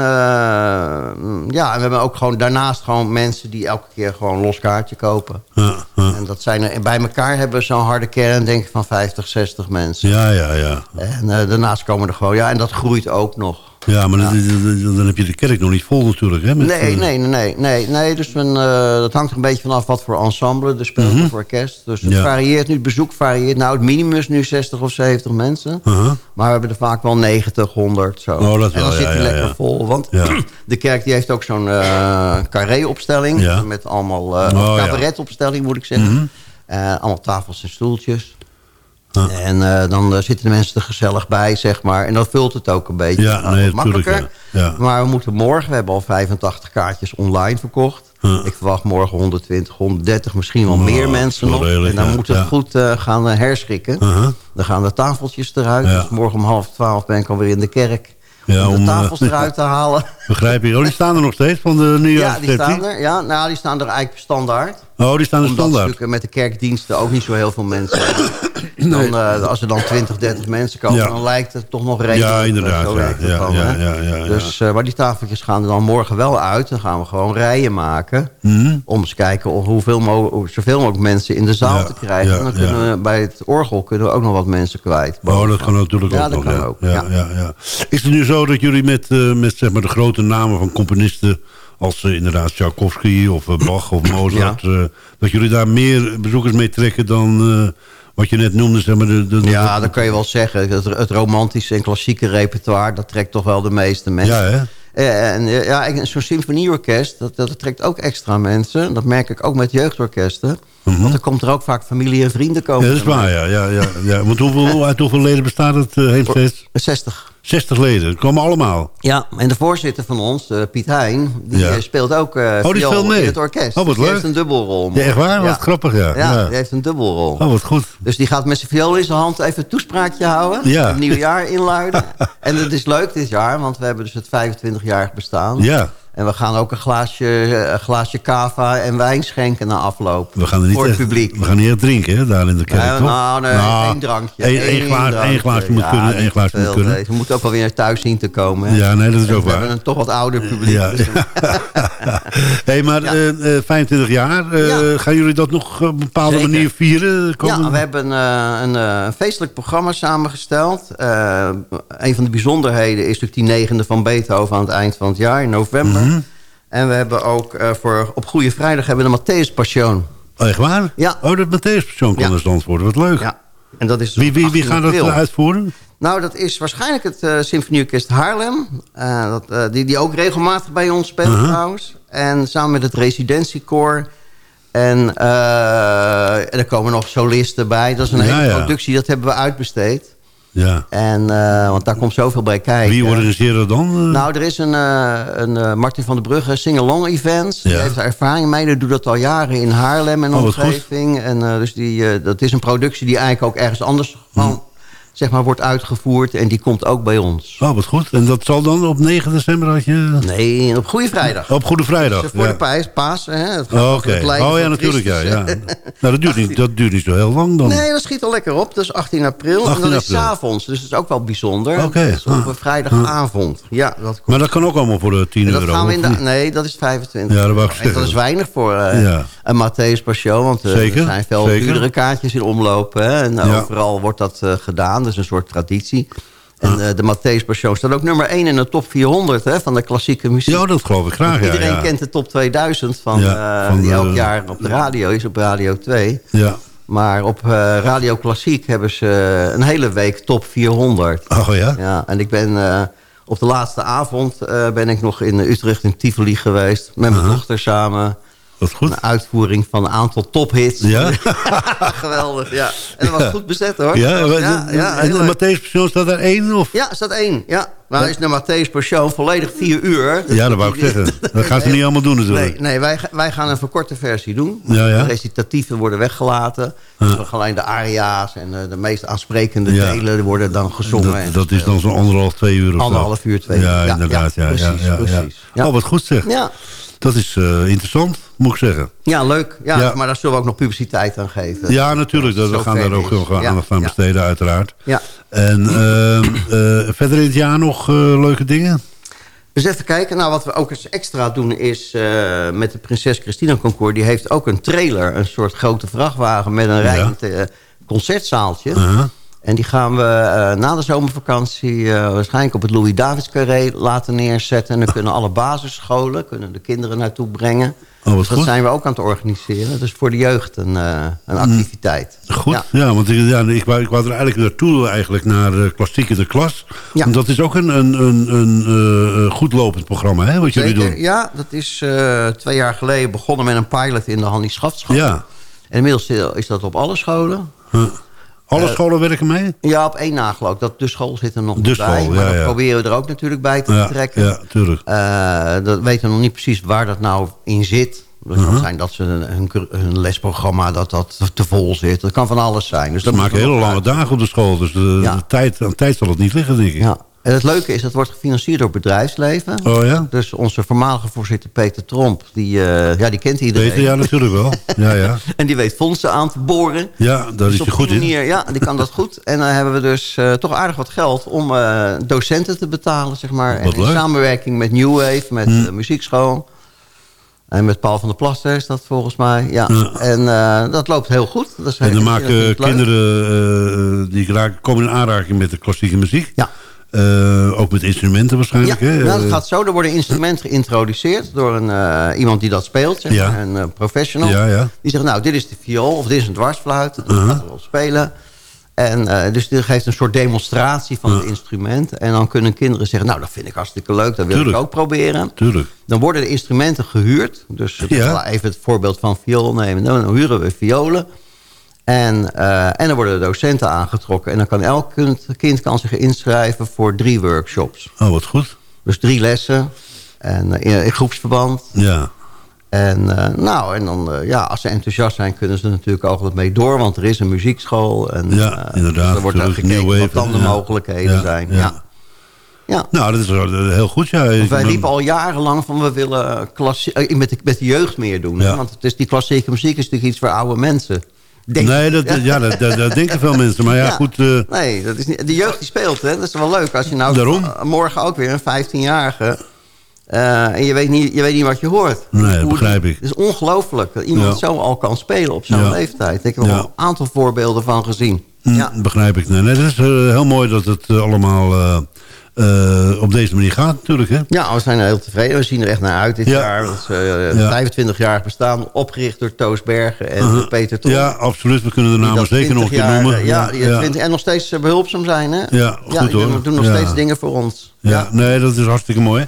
ja, en we hebben ook gewoon daarnaast gewoon mensen die elke keer gewoon los kaartje kopen. Ja. En dat zijn er, en bij elkaar hebben we zo'n harde kern, denk ik, van 50, 60 mensen. ja, ja. ja. En eh, daarnaast komen er gewoon, ja, en dat groeit ook nog. Ja, maar dan- heb je de kerk nog niet vol natuurlijk. Hè, met, Nee, eh, nee, nee, nee, nee, nee. Dus men, eh, dat hangt er een beetje vanaf wat voor ensemble er speelt Mhm. of orkest. Dus het Ja. varieert nu, het bezoek varieert. Nou, het minimum is nu 60 of 70 mensen. Maar we hebben er vaak wel 90, 100 zo. Oh, dat en dan wel, zit ja, lekker ja. vol. Want *clears throat* de kerk die heeft ook zo'n eh carré-opstelling. Met allemaal Oh, ja. cabaret-opstelling, moet ik zeggen. Mhm. Allemaal tafels en stoeltjes. Ja. En eh, dan eh, zitten de mensen er gezellig bij, zeg maar. En dan vult het ook een beetje. Ja, nee, makkelijker. Ja. Ja. Maar we moeten morgen, we hebben al 85 kaartjes online verkocht. Ik verwacht morgen 120, 130, misschien wel Oh, meer mensen wel nog. redelijk, en dan moeten we goed eh, gaan herschikken. Uh-huh. Dan gaan de tafeltjes eruit. Dus morgen om half twaalf ben ik alweer in de kerk. Om de tafels eruit te halen. *laughs* Begrijp je? Oh, die staan er nog steeds van de Ja, die staan er. Ja, nou, die staan er eigenlijk standaard. Oh, die staan er standaard. natuurlijk met de kerkdiensten ook niet zo heel veel mensen. *coughs* Dan, eh, als er dan 20, 30 mensen komen, Ja. dan lijkt het toch nog redelijk. Ja, inderdaad. Ja, ja, ja. Dus, eh, maar die tafeltjes gaan er dan morgen wel uit. Dan gaan we gewoon rijen maken. Mhm. Om eens kijken of hoeveel mo zoveel mogelijk mensen in de zaal te krijgen. en dan kunnen we bij het orgel kunnen we ook nog wat mensen kwijt. Oh, dat kan natuurlijk Ja, ook dat nog. kan ja. ook, Ja, ja. ja. Is het nu zo dat jullie met, eh, met zeg maar, de grote namen van componisten... als eh, inderdaad Tchaikovsky of eh, Bach of *clears throat* Mozart... eh, dat jullie daar meer bezoekers mee trekken dan wat je net noemde? Zeg maar, de, de, de- Ja, dat kan je wel zeggen. Het, het romantische en klassieke repertoire, dat trekt toch wel de meeste mensen. Ja, hè? En ja, zo'n symfonieorkest, dat, dat trekt ook extra mensen. Dat merk ik ook met jeugdorkesten. Want er komt er ook vaak familie en vrienden komen. Mhm. Ja, dat is waar, ja. ja, ja, ja. Want hoeveel, uit hoeveel leden bestaat het uh, Heemsteeds? 60. 60 leden, dat komen allemaal. Ja, en de voorzitter van ons, uh, Piet Heijn, die Ja. uh, speelt ook uh, oh, die speelt mee. in het orkest. Oh, wat die leuk. heeft een dubbelrol. Ja, echt waar? Wat grappig, ja. ja. Die heeft een dubbelrol. Oh, wat goed. Dus die gaat met zijn viool in zijn hand even een toespraakje houden. Ja. Het nieuwe jaar inluiden. en het is leuk dit jaar, want we hebben dus het 25-jarig bestaan. Ja. En we gaan ook een glaasje, een glaasje cava en wijn schenken na afloop. We gaan er niet voor het echt, publiek. We gaan niet echt drinken, hè, daar in de kerk, Ja, toch? nou, nee, één drankje. Één, één Eén glaas, drankje. één glaasje moet Ja, kunnen, één glaasje moet kunnen. We moeten ook wel weer naar thuis zien te komen. Hè? Ja, nee, dat is En ook we waar. hebben een toch wat ouder publiek. Ja. dus- *laughs* *laughs* hey, maar eh, eh, 25 jaar, eh, Ja. gaan jullie dat nog op een bepaalde Zeker. manier vieren? Komen- Ja, we hebben eh, een, eh, feestelijk programma samengesteld. Eh, een van de bijzonderheden is natuurlijk die negende van Beethoven aan het eind van het jaar, in november. Mhm. En we hebben ook eh, voor, op Goede Vrijdag hebben we de Matthäus Passion. Oh, echt waar? Ja. Oh, dat Matthäus persoon kan Ja. stand worden. Wat leuk. Ja. En dat is Wie, wie, wie 18 gaat dat uitvoeren? Nou, dat is waarschijnlijk het eh Symfonieorkest Haarlem. Eh, dat, die, die ook regelmatig bij ons speelt Uh-huh. trouwens. En samen met het residentiekoor. En, en er komen nog solisten bij. Dat is een Ja, hele productie, dat hebben we uitbesteed. Ja. En, eh, want daar komt zoveel bij kijken. Wie organiseert dat dan? eh? Nou, er is een, eh, een Martin van der Brugge sing-along event. Die heeft daar ervaring mee. Die doet dat al jaren in Haarlem en Oh, omgeving. En dus die, dat is een productie die eigenlijk ook ergens anders van, zeg maar, wordt uitgevoerd. En die komt ook bij ons. Oh, wat goed. En dat zal dan op 9 december had je... Nee, op Goede Vrijdag. Op Goede Vrijdag. Dus voor ja. de pijs, paas. Hè? Het gaat Oh, Oh ja, natuurlijk. Ja, ja. *laughs* nou, dat duurt, niet, dat duurt niet zo heel lang dan. Nee, dat schiet al lekker op. Dat is 18 april. 18 en dat is april. s'avonds. Dus dat is ook wel bijzonder. Oké. Dat is op Ah. een vrijdagavond. Ja, dat komt. Maar dat kan ook allemaal voor de 10 En dat euro. gaan we in de, nee, dat is 25. Ja, dat En dat is weinig voor eh, een Matthäus Passion. Want eh, Zeker, er zijn veel duurdere kaartjes in omloop. Hè, en overal wordt dat eh, gedaan. Dat is een soort traditie. En eh, de Matthäus Passion staat ook nummer 1 in de top 400 hè, van de klassieke muziek. Ja, dat geloof ik graag. Iedereen ja. kent de top 2000 van, Ja, eh, van die de- elk jaar op de radio is, op Radio 2. Ja. Maar op eh, Radio Klassiek hebben ze een hele week top 400. Oh ja? Ja, en ik ben op de laatste avond ben ik nog in Utrecht in Tivoli geweest. Met mijn dochter samen. Dat goed. Een uitvoering van een aantal tophits. Ja? *laughs* Geweldig, ja. En dat was goed bezet hoor. Ja, ja, ja, en de. Matthäus persoon staat daar één? Of? ja, staat één. Ja. Maar is de Matthäus Passion volledig vier uur. Dus Ja, dat wou ik zeggen. *laughs* Dat gaan ze niet allemaal doen natuurlijk. Nee, nee wij, wij gaan een verkorte versie doen. Ja, ja. De recitatieven worden weggelaten. Dus we gaan alleen de aria's en eh, de meest aansprekende delen worden dan gezongen. en Dat, is dan zo'n anderhalf, twee uur of zo. Anderhalf uur, twee uur. Ja, Ja, inderdaad. Ja, precies, precies. Oh, wat goed zeg. Ja. Dat is eh, interessant, moet ik zeggen. Ja, leuk. Ja, Ja. Maar daar zullen we ook nog publiciteit aan geven. Ja, natuurlijk. Dat, we gaan daar ook nog Ja, aandacht aan besteden, uiteraard. Ja. En ehm, eh, verder in het jaar nog eh, leuke dingen? Dus even kijken. Nou, wat we ook eens extra doen is eh, met de Prinses Christina Concours. Die heeft ook een trailer. Een soort grote vrachtwagen met een rijdend concertzaaltje. En die gaan we na de zomervakantie waarschijnlijk op het Louis Davids Carré laten neerzetten. En dan kunnen alle basisscholen, kunnen de kinderen naartoe brengen. Oh, dat goed. zijn we ook aan het organiseren. Dus voor de jeugd een, eh, een Mm. activiteit. Goed, Ja. ja, want ik, ja, ik, wou, ik wou er eigenlijk naartoe, eigenlijk naar uh, Klassiek in de Klas. Want dat is ook een, een, een, een eh, goed lopend programma, hè, wat jullie doen. Ja, dat is eh, twee jaar geleden begonnen met een pilot in de Hannie. Ja. En inmiddels is dat op alle scholen. Huh. Alle Eh, scholen werken mee? Ja, op één na geloof ik. Dat de school zit er nog De bij. school, maar ja, dat ja. proberen we er ook natuurlijk bij te Ja, betrekken. ja, tuurlijk. Eh, dat weten we nog niet precies waar dat nou in zit. Dat kan Mhm. zijn dat ze hun, hun, hun lesprogramma dat dat te vol zit. Dat kan van alles zijn. Dus dat maken hele lange dagen op de school, dus de, de tijd, aan tijd zal het niet liggen, denk ik. Ja. En het leuke is, dat wordt gefinancierd door bedrijfsleven. Oh ja? Dus onze voormalige voorzitter Peter Tromp, die, eh, ja, die kent iedereen. Peter, ja, natuurlijk wel. Ja, ja. *laughs* en die weet fondsen aan te boren. Ja, daar Dus is op je goed die in. manier, Ja, die kan dat goed. *laughs* En dan hebben we dus eh, toch aardig wat geld om eh, docenten te betalen, zeg maar. Wat en in leuk. samenwerking met New Wave, met Hm. de muziekschool. En met Paul van der Plaster is dat volgens mij. Ja. Ja. En dat loopt heel goed. Dat is En dan maken kinderen, die raken, komen in aanraking met de klassieke muziek. Ja. Eh, ook met instrumenten waarschijnlijk, Ja, hè? nou, dat Eh, gaat zo. Er worden instrumenten geïntroduceerd door een, eh, iemand die dat speelt, zeg Ja. maar, een professional. Ja, ja. Die zegt, nou, dit is de viool of dit is een dwarsfluit. Dat Uh-huh. gaat erop spelen. En dus dit geeft een soort demonstratie van het instrument. En dan kunnen kinderen zeggen, nou, dat vind ik hartstikke leuk. Dat wil Tuurlijk. ik ook proberen. Tuurlijk. Dan worden de instrumenten gehuurd. Dus even het voorbeeld van viool nemen. Dan huren we violen. En, eh, en dan worden de docenten aangetrokken. En dan kan elk kind, kind kan zich inschrijven voor drie workshops. Oh, wat goed. Dus drie lessen. En eh, in, in groepsverband. Ja. En, eh, nou, en dan, ja, als ze enthousiast zijn, kunnen ze natuurlijk ook wat mee door. Want er is een muziekschool. En, Ja, inderdaad, dus er wordt natuurlijk, gekeken wat dan de ja. mogelijkheden Ja, zijn. ja. Ja. Nou, dat is heel goed, ja. Want wij liepen al jarenlang van we willen met, de, met de jeugd meer doen. hè. Want het is, die klassieke muziek is natuurlijk iets voor oude mensen. Denk Nee, dat, ja, dat, dat, dat denken veel mensen. Maar ja, Ja. goed... eh, Nee, dat is niet, de jeugd die speelt, hè? dat is wel leuk. Als je nou Daarom. morgen ook weer een 15-jarige... eh, en je weet, niet, je weet niet wat je hoort. Nee, dat begrijp ik. Het is ongelooflijk dat iemand Ja. zo al kan spelen op zo'n Ja. leeftijd. Ik heb er een aantal voorbeelden van gezien. hm, Ja. Begrijp ik. Nee, nee, dat is eh, heel mooi dat het allemaal eh, op deze manier gaat, natuurlijk. Hè? Ja, we zijn er heel tevreden. We zien er echt naar uit dit Ja. jaar. Dat is eh, Ja. 25 jaar bestaan. Opgericht door Toos Bergen en Uh-huh. Peter Tom. Ja, absoluut. We kunnen de namen zeker nog een 20 keer noemen. eh, Ja, die ja. 20 en nog steeds eh, behulpzaam zijn. Hè? Ja, goed die doen- nog steeds dingen voor ons. Ja, nee, dat is hartstikke mooi.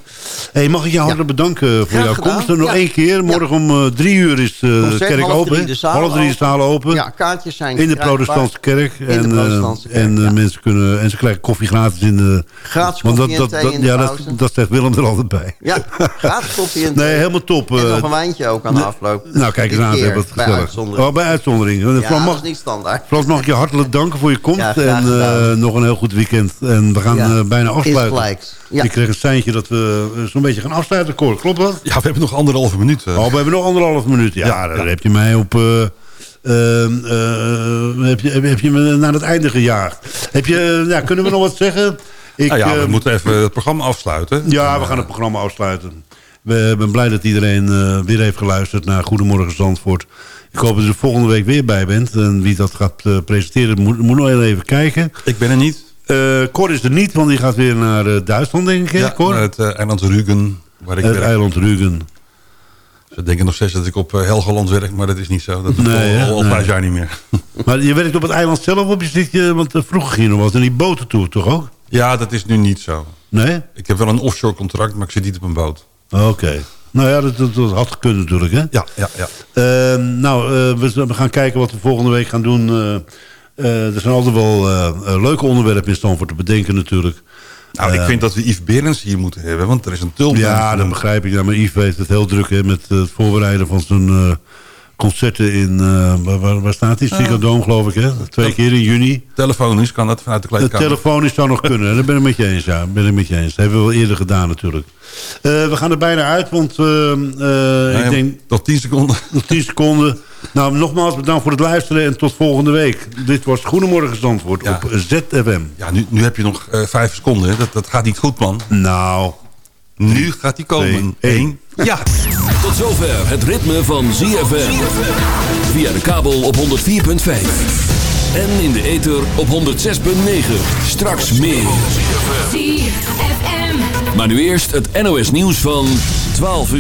Hey, mag ik je hartelijk bedanken voor Graag jouw gedaan. komst? En nog Ja. één keer. Morgen om eh, drie uur is eh, de Concert, kerk half open. drie de half drie de open. zaal open. Ja, kaartjes zijn in de protestantse kerk. In de en eh, protestantse kerk, en eh, mensen kunnen, en ze krijgen koffie gratis in de... Gratis want dat, dat, in de ja, dat, dat zegt Willem er altijd bij. Ja, gratis koffie en Nee, helemaal top. En eh. nog een wijntje ook aan de afloop. Nou, kijk eens aan, ze hebben het bij gezellig. uitzondering. Oh, bij uitzondering. Frans, mag, is niet standaard. Frans, mag ik je hartelijk danken voor je komst. En eh, nog een heel goed weekend. En we gaan eh, bijna afsluiten. Ja. Ik kreeg een seintje dat we eh, zo'n beetje gaan afsluiten, Cor. Klopt dat? Ja, we hebben nog anderhalve minuut. eh. Oh, we hebben nog anderhalf minuut. Ja, Ja, daar ja. heb je mij op... eh, ehm, eh, heb, je, heb, heb je me naar het einde gejaagd. Heb je, ja, kunnen we nog wat zeggen? Ik, nou ja, we eh, moeten even het programma afsluiten. ja, we gaan het programma afsluiten. We ben blij dat iedereen eh, weer heeft geluisterd naar Goedemorgen Zandvoort. Ik hoop dat je er volgende week weer bij bent. En wie dat gaat presenteren, moet, moet nog even kijken. Ik ben er niet. Eh Cor is er niet, want die gaat weer naar eh, Duitsland, denk ik, Ja, Cor? naar het eh, eiland Rügen, waar ik Het werk. eiland Rügen. Ze denken nog steeds dat ik op Helgoland werk, maar dat is niet zo. Dat Nee, al, al Nee. vijf jaar niet meer. *laughs* Maar je werkt op het eiland zelf op je zit je, want vroeger ging je nog wat in die boten toe, toch ook? Ja, dat is nu niet zo. Nee? Ik heb wel een offshore contract, maar ik zit niet op een boot. Oké. Nou ja, dat, dat, dat had gekund natuurlijk, hè? Ja, ja, ja. Ehm, nou, we, we gaan kijken wat we volgende week gaan doen. Er zijn altijd wel eh, eh, leuke onderwerpen in Stanford te bedenken natuurlijk. Nou, ik Eh, vind dat we Yves Berends hier moeten hebben, want er is een tulp. Ja, dat begrijp ik. Ja, maar Yves heeft het heel druk hè, met het voorbereiden van zijn eh, concerten in... eh, waar, staat hij? Ziggo Dome, geloof ik, hè? Twee keer in juni. Telefonisch kan dat vanuit de kleedkamer. telefonisch zou nog kunnen. Dat ben ik met je eens, ja. Ben ik met je eens. Dat hebben we wel eerder gedaan natuurlijk. Eh, we gaan er bijna uit, want eh, eh, Nee, ik denk Tot 10 seconden. nog 10 seconden. Nou, nogmaals bedankt voor het luisteren en tot volgende week. Dit was Goedemorgen Zandvoort Ja. op ZFM. Ja, nu, nu heb je nog eh, vijf seconden. hè. Dat, dat gaat niet goed, man. Nou, Nu gaat die komen. Één. Eén. Ja. Tot zover het ritme van ZFM. Via de kabel op 104.5. En in de ether op 106.9. Straks meer. Maar nu eerst het NOS nieuws van 12 uur.